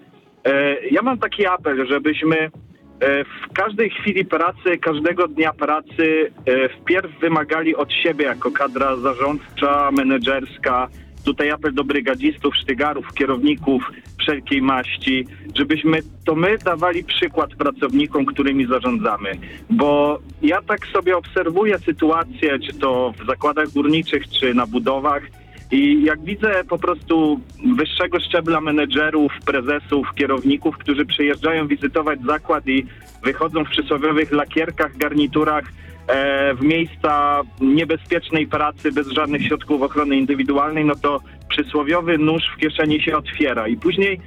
Ja mam taki apel, żebyśmy w każdej chwili pracy, każdego dnia pracy e, wpierw wymagali od siebie jako kadra zarządcza, menedżerska, tutaj apel do brygadzistów, sztygarów, kierowników wszelkiej maści, żebyśmy to my dawali przykład pracownikom, którymi zarządzamy. Bo ja tak sobie obserwuję sytuację, czy to w zakładach górniczych, czy na budowach, i jak widzę po prostu wyższego szczebla menedżerów, prezesów, kierowników, którzy przyjeżdżają wizytować zakład i wychodzą w przysłowiowych lakierkach, garniturach e, w miejsca niebezpiecznej pracy bez żadnych środków ochrony indywidualnej, no to przysłowiowy nóż w kieszeni się otwiera. I później,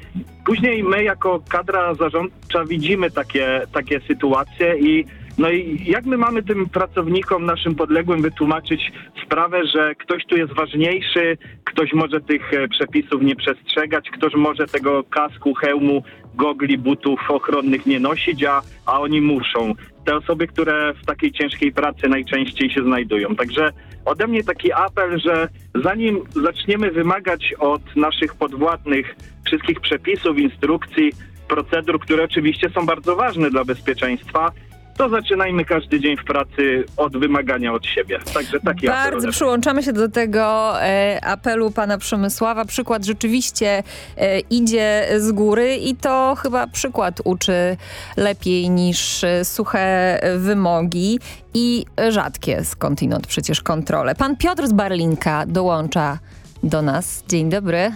później my jako kadra zarządcza widzimy takie, takie sytuacje i no i jak my mamy tym pracownikom, naszym podległym wytłumaczyć sprawę, że ktoś tu jest ważniejszy, ktoś może tych e, przepisów nie przestrzegać, ktoś może tego kasku, hełmu, gogli, butów ochronnych nie nosić, a, a oni muszą. Te osoby, które w takiej ciężkiej pracy najczęściej się znajdują. Także ode mnie taki apel, że zanim zaczniemy wymagać od naszych podwładnych wszystkich przepisów, instrukcji, procedur, które oczywiście są bardzo ważne dla bezpieczeństwa, to zaczynajmy każdy dzień w pracy od wymagania od siebie. Także taki apel. Bardzo przyłączamy się do tego e, apelu pana Przemysława. Przykład rzeczywiście e, idzie z góry i to chyba przykład uczy lepiej niż e, suche wymogi i rzadkie skądinąd przecież kontrole. Pan Piotr z Barlinka dołącza do nas. Dzień dobry.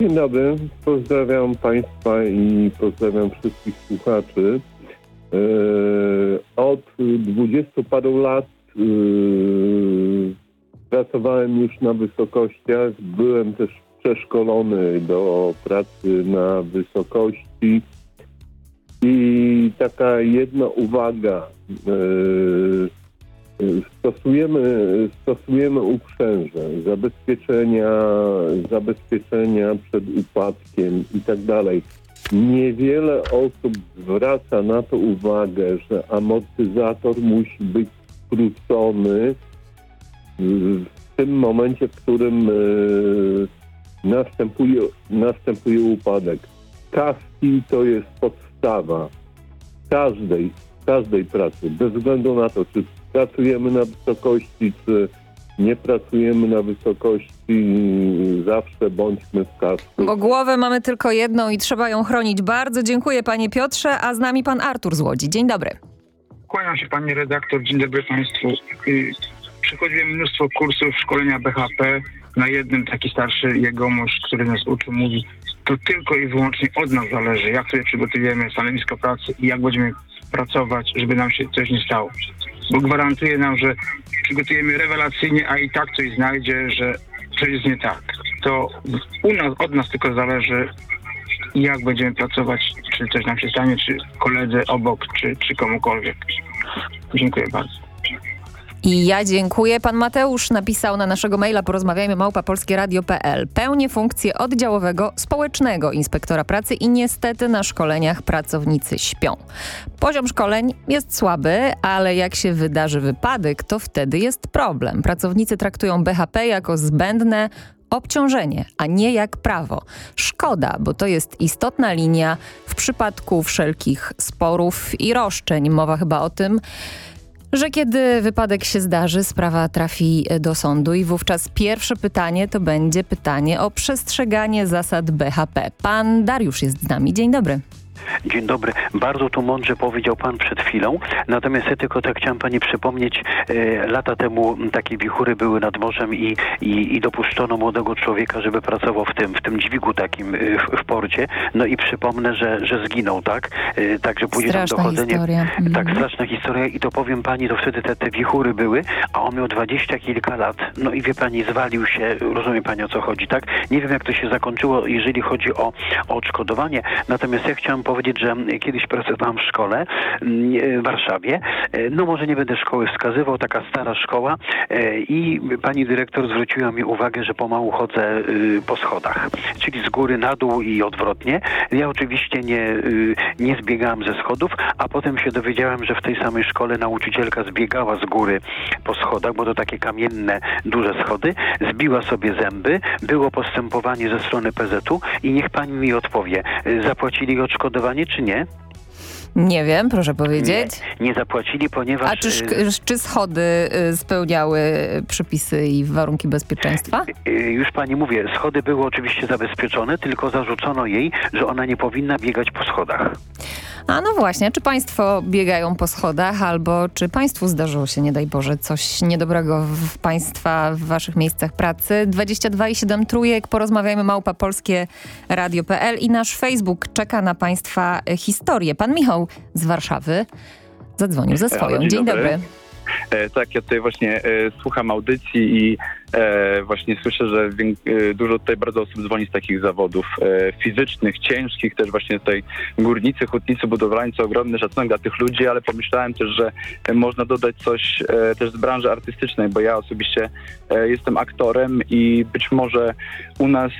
Dzień dobry, pozdrawiam Państwa i pozdrawiam wszystkich słuchaczy. Eee, Od dwudziestu paru lat eee, pracowałem już na wysokościach, byłem też przeszkolony do pracy na wysokości i taka jedna uwaga. Eee, Stosujemy, stosujemy uprzęże, zabezpieczenia, zabezpieczenia przed upadkiem i tak dalej. Niewiele osób zwraca na to uwagę, że amortyzator musi być skrócony w tym momencie, w którym e, następuje, następuje upadek. Kaski to jest podstawa każdej, każdej pracy, bez względu na to, czy pracujemy na wysokości, czy nie pracujemy na wysokości, zawsze bądźmy w kasku. Bo głowę mamy tylko jedną i trzeba ją chronić. Bardzo dziękuję panie Piotrze, a z nami pan Artur z Łodzi. Dzień dobry. Kłaniam się pani redaktor, dzień dobry państwu. Przechodziłem mnóstwo kursów szkolenia BHP. Na jednym taki starszy jegomość, który nas uczył, mówi, to tylko i wyłącznie od nas zależy, jak sobie przygotujemy stanowisko pracy i jak będziemy pracować, żeby nam się coś nie stało. Bo gwarantuje nam, że przygotujemy rewelacyjnie, a i tak coś znajdzie, że coś jest nie tak. To u nas, od nas tylko zależy, jak będziemy pracować, czy coś nam się stanie, czy koledzy obok, czy, czy komukolwiek. Dziękuję bardzo. I ja dziękuję. Pan Mateusz napisał na naszego maila porozmawiajmy małpapolskieradio.pl. Pełnię funkcję oddziałowego społecznego inspektora pracy i niestety na szkoleniach pracownicy śpią. Poziom szkoleń jest słaby, ale jak się wydarzy wypadek, to wtedy jest problem. Pracownicy traktują BHP jako zbędne obciążenie, a nie jak prawo. Szkoda, bo to jest istotna linia w przypadku wszelkich sporów i roszczeń. Mowa chyba o tym, że kiedy wypadek się zdarzy, sprawa trafi do sądu i wówczas pierwsze pytanie to będzie pytanie o przestrzeganie zasad BHP. Pan Dariusz jest z nami. Dzień dobry. Dzień dobry. Bardzo tu mądrze powiedział Pan przed chwilą. Natomiast ja tylko tak chciałem Pani przypomnieć, e, lata temu takie wichury były nad morzem i, i, i dopuszczono młodego człowieka, żeby pracował w tym, w tym dźwigu takim e, w, w porcie. No i przypomnę, że, że zginął, tak? E, także później tam dochodzenie. historia. Mhm. Tak, straszna historia i to powiem Pani, to wtedy te, te wichury były, a on miał dwadzieścia kilka lat. No i wie Pani, zwalił się, rozumie Pani o co chodzi, tak? Nie wiem jak to się zakończyło, jeżeli chodzi o, o odszkodowanie. Natomiast ja chciałem powiedzieć, że mm, kiedyś pracowałem w szkole mm, w Warszawie. E, No może nie będę szkoły wskazywał, taka stara szkoła. E, i pani dyrektor zwróciła mi uwagę, że pomału chodzę y, po schodach, czyli z góry na dół i odwrotnie. Ja oczywiście nie, y, nie zbiegałem ze schodów, a potem się dowiedziałem, że w tej samej szkole nauczycielka zbiegała z góry po schodach, bo to takie kamienne, duże schody, zbiła sobie zęby, było postępowanie ze strony PZU i niech pani mi odpowie, y, zapłacili odszkodowanie czy nie? Nie wiem, proszę powiedzieć. Nie, nie zapłacili, ponieważ... A czy, y, czy schody y, spełniały przepisy i warunki bezpieczeństwa? Y, Już pani mówię, schody były oczywiście zabezpieczone, tylko zarzucono jej, że ona nie powinna biegać po schodach. A no właśnie, czy państwo biegają po schodach, albo czy państwu zdarzyło się, nie daj Boże, coś niedobrego w państwa, w waszych miejscach pracy? 22 i 7 trójek, porozmawiajmy małpa polskie radio.pl i nasz Facebook czeka na państwa historię. Pan Michał z Warszawy zadzwonił ze swoją. Dzień Dzień dobry. dobry. E, tak, ja tutaj właśnie e, słucham audycji i e, właśnie słyszę, że e, dużo tutaj bardzo osób dzwoni z takich zawodów e, fizycznych, ciężkich, też właśnie tutaj górnicy, hutnicy, budowlańcy, ogromny szacunek dla tych ludzi, ale pomyślałem też, że można dodać coś e, też z branży artystycznej, bo ja osobiście jestem aktorem i być może u nas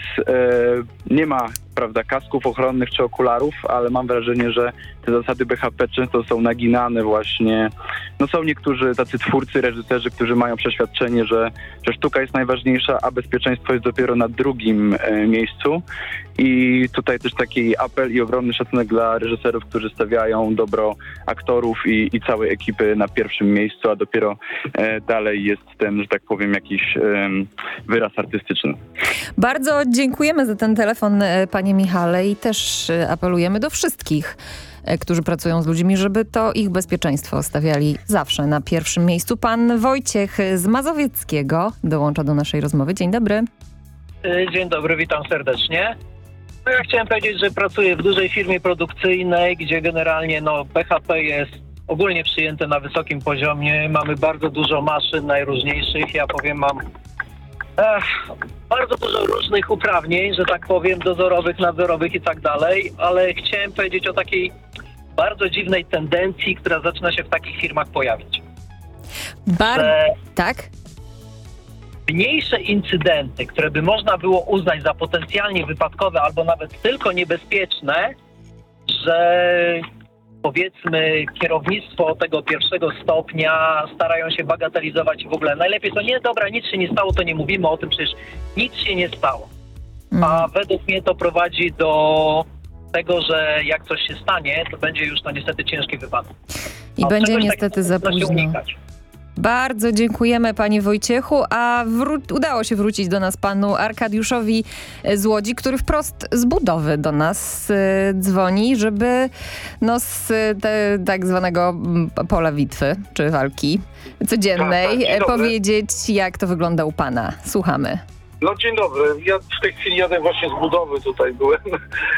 nie ma prawda, kasków ochronnych czy okularów, ale mam wrażenie, że te zasady BHP często są naginane właśnie. No są niektórzy tacy twórcy, reżyserzy, którzy mają przeświadczenie, że, że sztuka jest najważniejsza, a bezpieczeństwo jest dopiero na drugim e, miejscu. I tutaj też taki apel i ogromny szacunek dla reżyserów, którzy stawiają dobro aktorów i, i całej ekipy na pierwszym miejscu, a dopiero e, dalej jest ten, że tak powiem, jakiś em, wyraz artystyczny. Bardzo dziękujemy za ten telefon, e, panie Michale, i też e, apelujemy do wszystkich, e, którzy pracują z ludźmi, żeby to ich bezpieczeństwo stawiali zawsze na pierwszym miejscu. Pan Wojciech z Mazowieckiego dołącza do naszej rozmowy. Dzień dobry. Dzień dobry, witam serdecznie. No ja chciałem powiedzieć, że pracuję w dużej firmie produkcyjnej, gdzie generalnie no, BHP jest ogólnie przyjęte na wysokim poziomie. Mamy bardzo dużo maszyn najróżniejszych. Ja powiem, mam ech, bardzo dużo różnych uprawnień, że tak powiem, dozorowych, nadzorowych i tak dalej, ale chciałem powiedzieć o takiej bardzo dziwnej tendencji, która zaczyna się w takich firmach pojawiać. Bar... Że Tak? Mniejsze incydenty, które by można było uznać za potencjalnie wypadkowe albo nawet tylko niebezpieczne, że powiedzmy kierownictwo tego pierwszego stopnia starają się bagatelizować i w ogóle najlepiej to nie, dobra, nic się nie stało, to nie mówimy o tym, przecież nic się nie stało. A według mnie to prowadzi do tego, że jak coś się stanie, to będzie już to niestety ciężki wypadek. I A będzie niestety za późno. Bardzo dziękujemy panie Wojciechu, a udało się wrócić do nas panu Arkadiuszowi z Łodzi, który wprost z budowy do nas y, dzwoni, żeby no, z te, tak zwanego pola bitwy, czy walki codziennej Tak, tak, powiedzieć, jak to wygląda u pana. Słuchamy. No dzień dobry. Ja w tej chwili jadę właśnie z budowy tutaj byłem.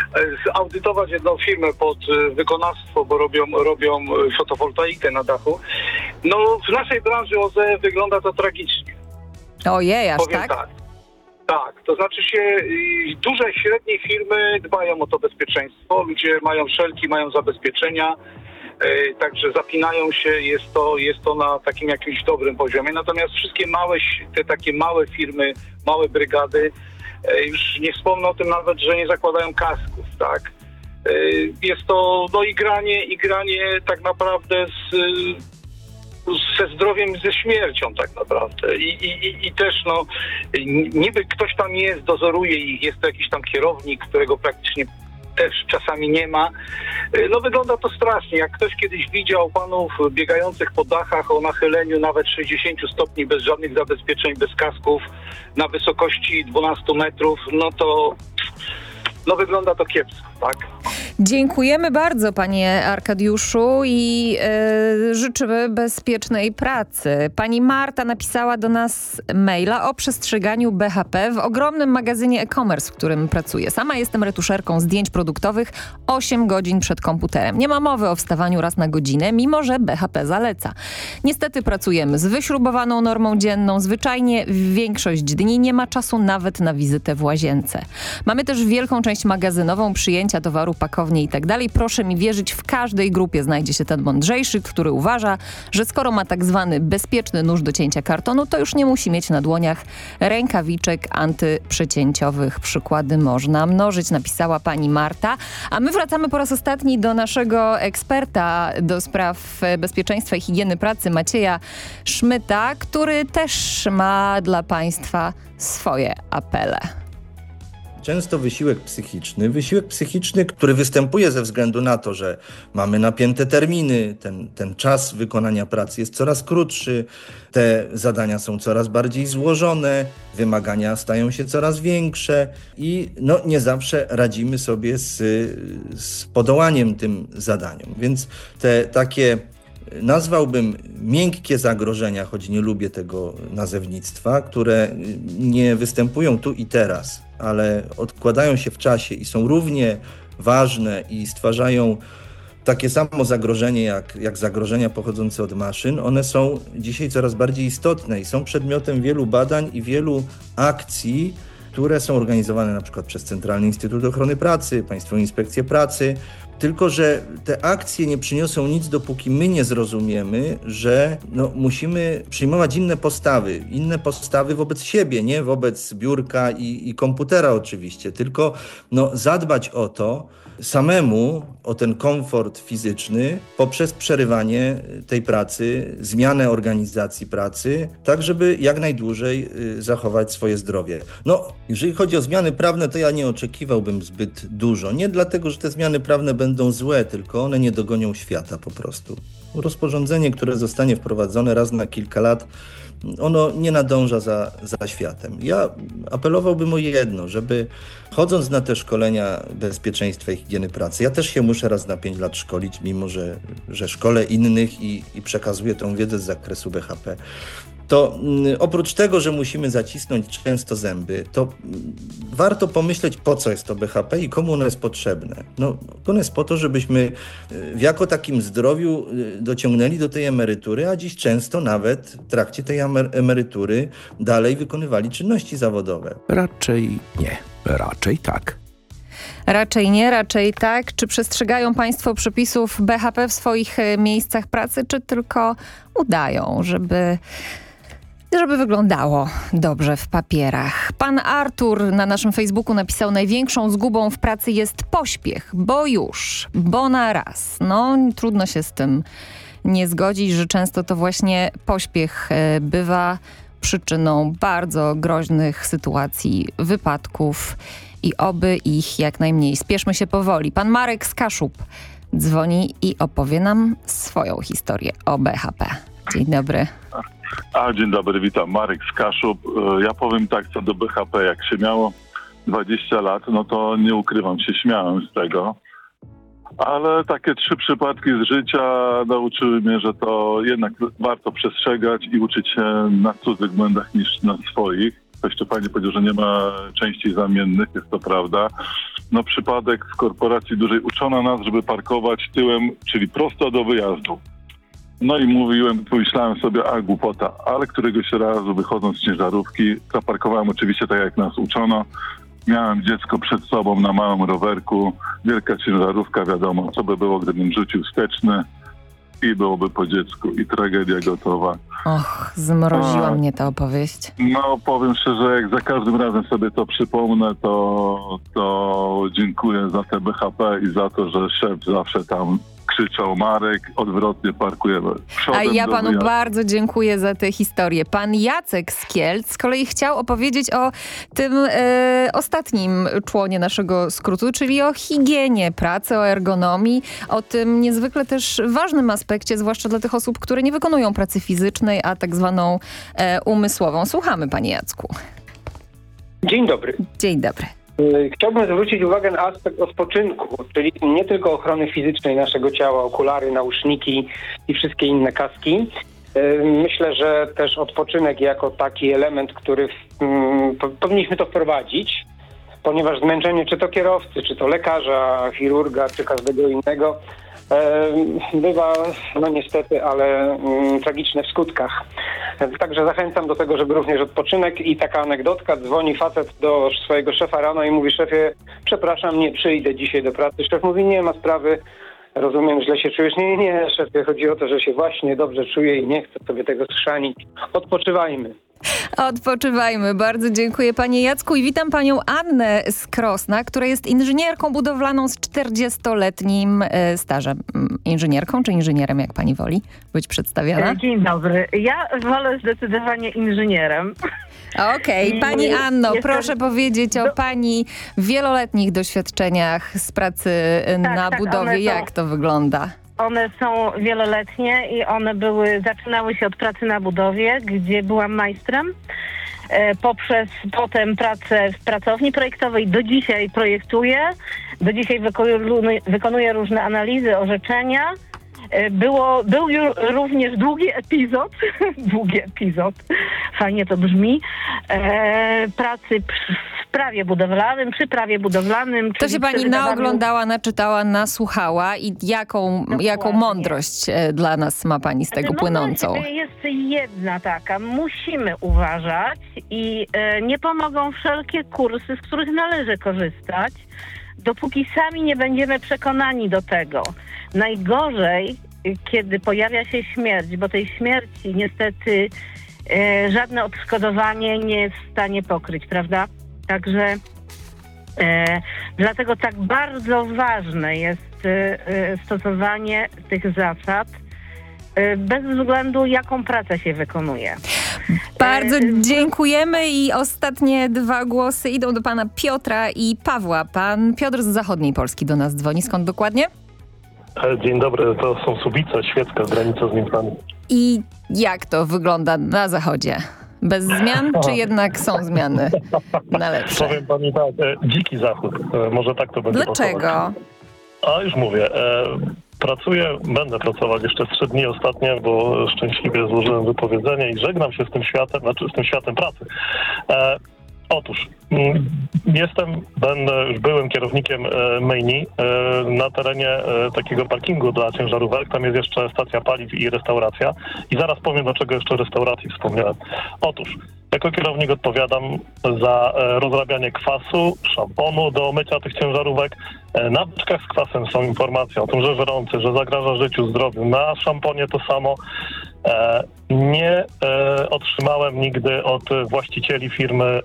Audytować jedną firmę pod y, wykonawstwo, bo robią, robią y, fotowoltaikę na dachu. No w naszej branży OZE wygląda to tragicznie. Ojej, aż Powiem tak? tak. Tak, to znaczy się duże, średnie firmy dbają o to bezpieczeństwo. Ludzie mają szelki, mają zabezpieczenia, także zapinają się, jest to, jest to na takim jakimś dobrym poziomie. Natomiast wszystkie małe, te takie małe firmy, małe brygady, y, już nie wspomnę o tym nawet, że nie zakładają kasków, tak? Y, Jest to no i granie, i granie tak naprawdę z, ze zdrowiem, ze śmiercią tak naprawdę. I, i- i też no, niby ktoś tam jest, dozoruje ich, jest to jakiś tam kierownik, którego praktycznie też czasami nie ma. Y, No wygląda to strasznie. Jak ktoś kiedyś widział panów biegających po dachach o nachyleniu nawet 60 stopni bez żadnych zabezpieczeń, bez kasków na wysokości 12 metrów, no to no wygląda to kiepsko, tak? Dziękujemy bardzo panie Arkadiuszu i e, życzymy bezpiecznej pracy. Pani Marta napisała do nas maila o przestrzeganiu BHP w ogromnym magazynie e-commerce, w którym pracuję. Sama jestem retuszerką zdjęć produktowych 8 godzin przed komputerem. Nie ma mowy o wstawaniu raz na godzinę, mimo że BHP zaleca. Niestety pracujemy z wyśrubowaną normą dzienną. Zwyczajnie większość dni nie ma czasu nawet na wizytę w łazience. Mamy też wielką część magazynową, przyjęcia towaru, pakownie i tak. Proszę mi wierzyć, w każdej grupie znajdzie się ten mądrzejszy, który uważa, że skoro ma tak zwany bezpieczny nóż do cięcia kartonu, to już nie musi mieć na dłoniach rękawiczek antyprzecięciowych. Przykłady można mnożyć, napisała pani Marta. A my wracamy po raz ostatni do naszego eksperta do spraw bezpieczeństwa i higieny pracy, Macieja Szmyta, który też ma dla państwa swoje apele. Często wysiłek psychiczny, wysiłek psychiczny, który występuje ze względu na to, że mamy napięte terminy, ten, ten czas wykonania pracy jest coraz krótszy, te zadania są coraz bardziej złożone, wymagania stają się coraz większe i no, nie zawsze radzimy sobie z, z podołaniem tym zadaniom. Więc te takie nazwałbym miękkie zagrożenia, choć nie lubię tego nazewnictwa, które nie występują tu i teraz, ale odkładają się w czasie i są równie ważne i stwarzają takie samo zagrożenie jak, jak zagrożenia pochodzące od maszyn, one są dzisiaj coraz bardziej istotne i są przedmiotem wielu badań i wielu akcji, które są organizowane na przykład przez Centralny Instytut Ochrony Pracy, Państwową Inspekcję Pracy. Tylko, że te akcje nie przyniosą nic, dopóki my nie zrozumiemy, że no, musimy przyjmować inne postawy. Inne postawy wobec siebie, nie wobec biurka i, i komputera oczywiście, tylko no, zadbać o to, samemu o ten komfort fizyczny poprzez przerywanie tej pracy, zmianę organizacji pracy, tak żeby jak najdłużej y, zachować swoje zdrowie. No, jeżeli chodzi o zmiany prawne, to ja nie oczekiwałbym zbyt dużo. Nie dlatego, że te zmiany prawne będą złe, tylko one nie dogonią świata po prostu. Rozporządzenie, które zostanie wprowadzone raz na kilka lat, ono nie nadąża za, za światem. Ja apelowałbym o jedno, żeby chodząc na te szkolenia bezpieczeństwa i higieny pracy, ja też się muszę raz na pięć lat szkolić, mimo że, że szkole innych i, i przekazuję tą wiedzę z zakresu BHP. To mm, oprócz tego, że musimy zacisnąć często zęby, to mm, warto pomyśleć, po co jest to BHP i komu ono jest potrzebne. No, ono jest po to, żebyśmy y, w jako takim zdrowiu y, dociągnęli do tej emerytury, a dziś często nawet w trakcie tej emer- emerytury dalej wykonywali czynności zawodowe. Raczej nie. Raczej tak. Raczej nie, raczej tak. Czy przestrzegają Państwo przepisów BHP w swoich e, miejscach pracy, czy tylko udają, żeby żeby wyglądało dobrze w papierach. Pan Artur na naszym Facebooku napisał największą zgubą w pracy jest pośpiech, bo już, bo na raz. No trudno się z tym nie zgodzić, że często to właśnie pośpiech e, bywa przyczyną bardzo groźnych sytuacji, wypadków i oby ich jak najmniej. Spieszmy się powoli. Pan Marek z Kaszub dzwoni i opowie nam swoją historię o BHP. Dzień dobry. A, dzień dobry, witam. Marek z Kaszub. E, Ja powiem tak, co do BHP, jak się miało 20 lat, no to nie ukrywam się, śmiałem z tego. Ale takie trzy przypadki z życia nauczyły mnie, że to jednak warto przestrzegać i uczyć się na cudzych błędach niż na swoich. Ktoś tu fajnie powiedział, że nie ma części zamiennych, jest to prawda. No przypadek w korporacji dużej uczono nas, żeby parkować tyłem, czyli prosto do wyjazdu. No i mówiłem, pomyślałem sobie, a głupota, ale któregoś razu wychodząc z ciężarówki, zaparkowałem oczywiście tak jak nas uczono. Miałem dziecko przed sobą na małym rowerku, wielka ciężarówka, wiadomo, co by było, gdybym rzucił wsteczny i byłoby po dziecku i tragedia gotowa. Och, zmroziła A. mnie ta opowieść. No powiem szczerze, jak za każdym razem sobie to przypomnę, to, to dziękuję za te BHP i za to, że szef zawsze tam krzyczał Marek, odwrotnie parkujemy. Przodem A ja panu bardzo dziękuję za tę historię. Pan Jacek z Kielc z kolei chciał opowiedzieć o tym e, ostatnim członie naszego skrótu, czyli o higienie pracy, o ergonomii, o tym niezwykle też ważnym aspekcie, zwłaszcza dla tych osób, które nie wykonują pracy fizycznej, a tak zwaną e, umysłową. Słuchamy, panie Jacku. Dzień dobry. Dzień dobry. Y, Chciałbym zwrócić uwagę na aspekt odpoczynku, czyli nie tylko ochrony fizycznej naszego ciała, okulary, nauszniki i wszystkie inne kaski. Y, Myślę, że też odpoczynek jako taki element, który mm, po- powinniśmy to wprowadzić, ponieważ zmęczenie czy to kierowcy, czy to lekarza, chirurga, czy każdego innego bywa, no niestety, ale mm, tragiczne w skutkach. Także zachęcam do tego, żeby również odpoczynek i taka anegdotka, dzwoni facet do swojego szefa rano i mówi, szefie, przepraszam, nie przyjdę dzisiaj do pracy. Szef mówi, nie ma sprawy, rozumiem, źle się czujesz. Nie, nie, szefie, chodzi o to, że się właśnie dobrze czuję i nie chcę sobie tego schrzanić. Odpoczywajmy. Odpoczywajmy. Bardzo dziękuję panie Jacku i witam panią Annę z Krosna, która jest inżynierką budowlaną z 40-letnim e, stażem. Mm, Inżynierką czy inżynierem, jak pani woli być przedstawiana? Dzień dobry. Ja wolę zdecydowanie inżynierem. Okej, I pani Anno, jestem- proszę powiedzieć o pani wieloletnich doświadczeniach z pracy e, na tak, budowie. są- Jak to wygląda? One są wieloletnie i one były, zaczynały się od pracy na budowie, gdzie byłam majstrem. E, Poprzez potem pracę w pracowni projektowej do dzisiaj projektuję. Do dzisiaj wykonuję, różne analizy, orzeczenia. E, Było, był również długi epizod, długi epizod, fajnie to brzmi, e, pracy przy- prawie budowlanym, przy prawie budowlanym. To się pani naoglądała, naczytała, nasłuchała i jaką, jaką mądrość e, dla nas ma pani z tego Znaczy, płynącą? mądrość Jest jedna taka. Musimy uważać i e, nie pomogą wszelkie kursy, z których należy korzystać, dopóki sami nie będziemy przekonani do tego. Najgorzej, y, kiedy pojawia się śmierć, bo tej śmierci niestety e, żadne odszkodowanie nie jest w stanie pokryć, prawda? Także e, dlatego tak bardzo ważne jest e, e, stosowanie tych zasad e, bez względu jaką pracę się wykonuje. Bardzo dziękujemy i ostatnie dwa głosy idą do pana Piotra i Pawła. Pan Piotr z zachodniej Polski do nas dzwoni. Skąd dokładnie? E, Dzień dobry, to są Subice, szwedzka granica z Niemcami. I jak to wygląda na zachodzie? Bez zmian, czy jednak są zmiany na lepsze? Powiem pani tak, e, dziki zachód, e, może tak to będzie Dlaczego? pasować. A już mówię, e, pracuję, będę pracować jeszcze trzy dni ostatnie, bo szczęśliwie złożyłem wypowiedzenie i żegnam się z tym światem, znaczy z tym światem pracy. Otóż, mm, jestem, będę, już byłem kierownikiem e, Myni e, na terenie e, takiego parkingu dla ciężarówek. Tam jest jeszcze stacja paliw i restauracja. I zaraz powiem, dlaczego jeszcze restauracji wspomniałem. Otóż, jako kierownik odpowiadam za e, rozrabianie kwasu, szamponu do mycia tych ciężarówek. Na beczkach z kwasem są informacje o tym, że żrący, że zagraża życiu, zdrowiu. Na szamponie to samo. E, Nie e, otrzymałem nigdy od właścicieli firmy e,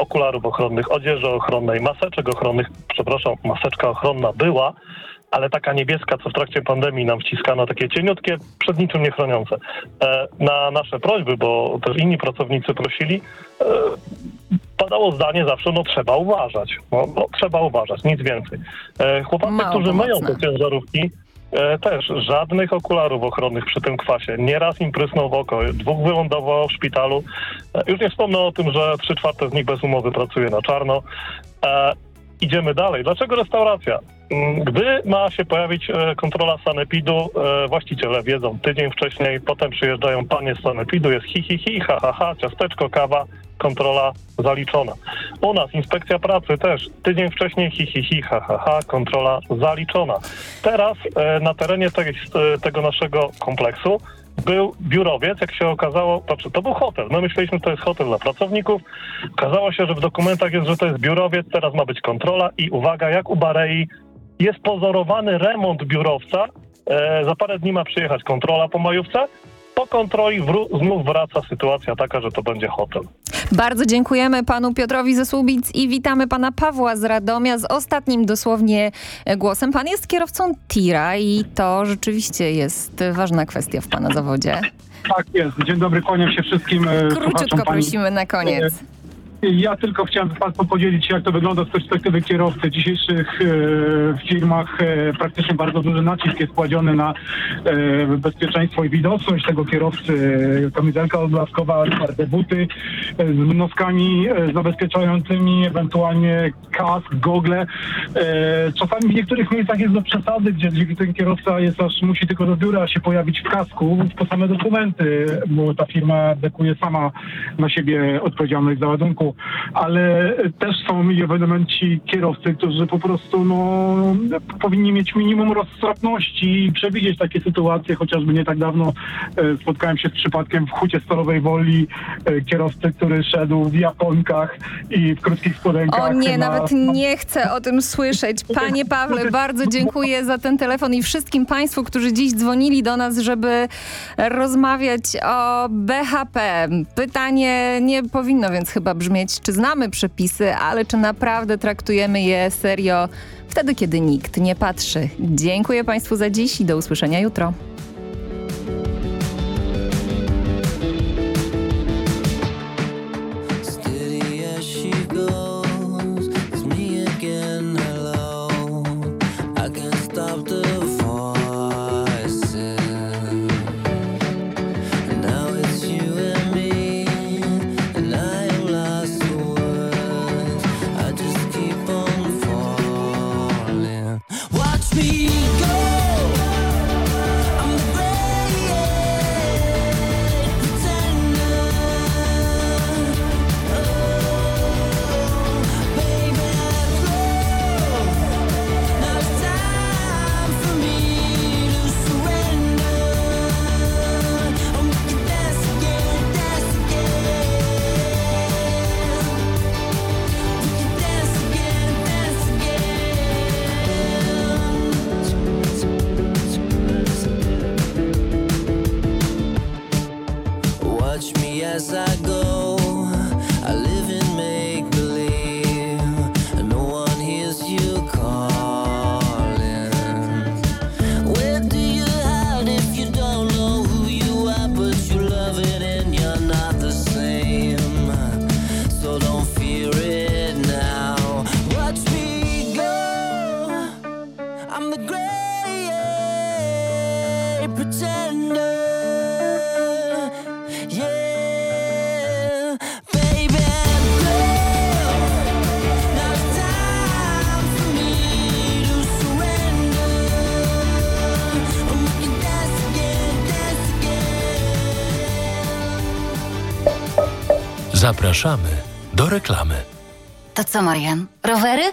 okularów ochronnych, odzieży ochronnej, maseczek ochronnych. Przepraszam, maseczka ochronna była, ale taka niebieska, co w trakcie pandemii nam wciskano, takie cieniutkie, przed niczym nie chroniące. Na nasze prośby, bo też inni pracownicy prosili, padało zdanie zawsze, no trzeba uważać. No, no trzeba uważać, nic więcej. Chłopacy, Mało którzy pomocne. te ciężarówki, też żadnych okularów ochronnych przy tym kwasie. Nieraz im prysnął w oko, dwóch wylądowało w szpitalu. E, już nie wspomnę o tym, że trzy czwarte z nich bez umowy pracuje na czarno. Idziemy dalej. Dlaczego restauracja? Mm, Gdy ma się pojawić e, kontrola sanepidu, e, właściciele wiedzą tydzień wcześniej, potem przyjeżdżają panie z sanepidu, jest hi, hi, hi, ha, ha, ha, ciasteczko, kawa, kontrola zaliczona. U nas inspekcja pracy też tydzień wcześniej hi, hi, hi, ha, ha, ha, kontrola zaliczona. Teraz e, na terenie tego naszego kompleksu był biurowiec, jak się okazało, znaczy to był hotel. My myśleliśmy, że to jest hotel dla pracowników. Okazało się, że w dokumentach jest, że to jest biurowiec, teraz ma być kontrola i uwaga, jak u Barei jest pozorowany remont biurowca. E, za parę dni ma przyjechać kontrola po majówce. Po kontroli wró- znów wraca sytuacja taka, że to będzie hotel. Bardzo dziękujemy panu Piotrowi ze Słubic i witamy pana Pawła z Radomia z ostatnim dosłownie głosem. Pan jest kierowcą tira i to rzeczywiście jest ważna kwestia w pana zawodzie. Tak jest. Dzień dobry, kłaniam się wszystkim e, Króciutko prosimy na koniec. Ja tylko chciałem z Państwem podzielić się, jak to wygląda z perspektywy kierowcy. W dzisiejszych e, firmach e, praktycznie bardzo duży nacisk jest kładziony na e, bezpieczeństwo i widoczność tego kierowcy. Kamizelka odblaskowa, twarde buty e, z noskami e, zabezpieczającymi, ewentualnie kask, gogle. E, czasami w niektórych miejscach jest do przesady, gdzie, gdzie ten kierowca jest aż musi tylko do biura się pojawić w kasku po same dokumenty, bo ta firma dekuje sama na siebie odpowiedzialność za ładunku, ale też są i ewenemenci kierowcy, którzy po prostu no, powinni mieć minimum roztropności i przewidzieć takie sytuacje. Chociażby nie tak dawno e, spotkałem się z przypadkiem w Hucie Stalowej Woli e, kierowcy, który szedł w japonkach i w krótkich spodenkach. O nie, na- nawet nie chcę o tym słyszeć. Panie Pawle, bardzo dziękuję za ten telefon i wszystkim Państwu, którzy dziś dzwonili do nas, żeby rozmawiać o BHP. Pytanie nie powinno więc chyba brzmieć, czy znamy przepisy, ale czy naprawdę traktujemy je serio wtedy, kiedy nikt nie patrzy. Dziękuję Państwu za dziś i do usłyszenia jutro. Zapraszamy do reklamy. To co, Marian? Rowery?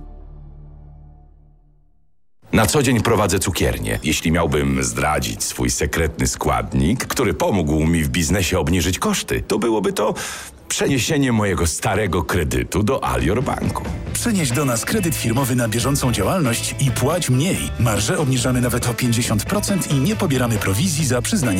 Na co dzień prowadzę cukiernię. Jeśli miałbym zdradzić swój sekretny składnik, który pomógł mi w biznesie obniżyć koszty, to byłoby to przeniesienie mojego starego kredytu do Alior Banku. Przenieś do nas kredyt firmowy na bieżącą działalność i płać mniej. Marże obniżamy nawet o 50% i nie pobieramy prowizji za przyznanie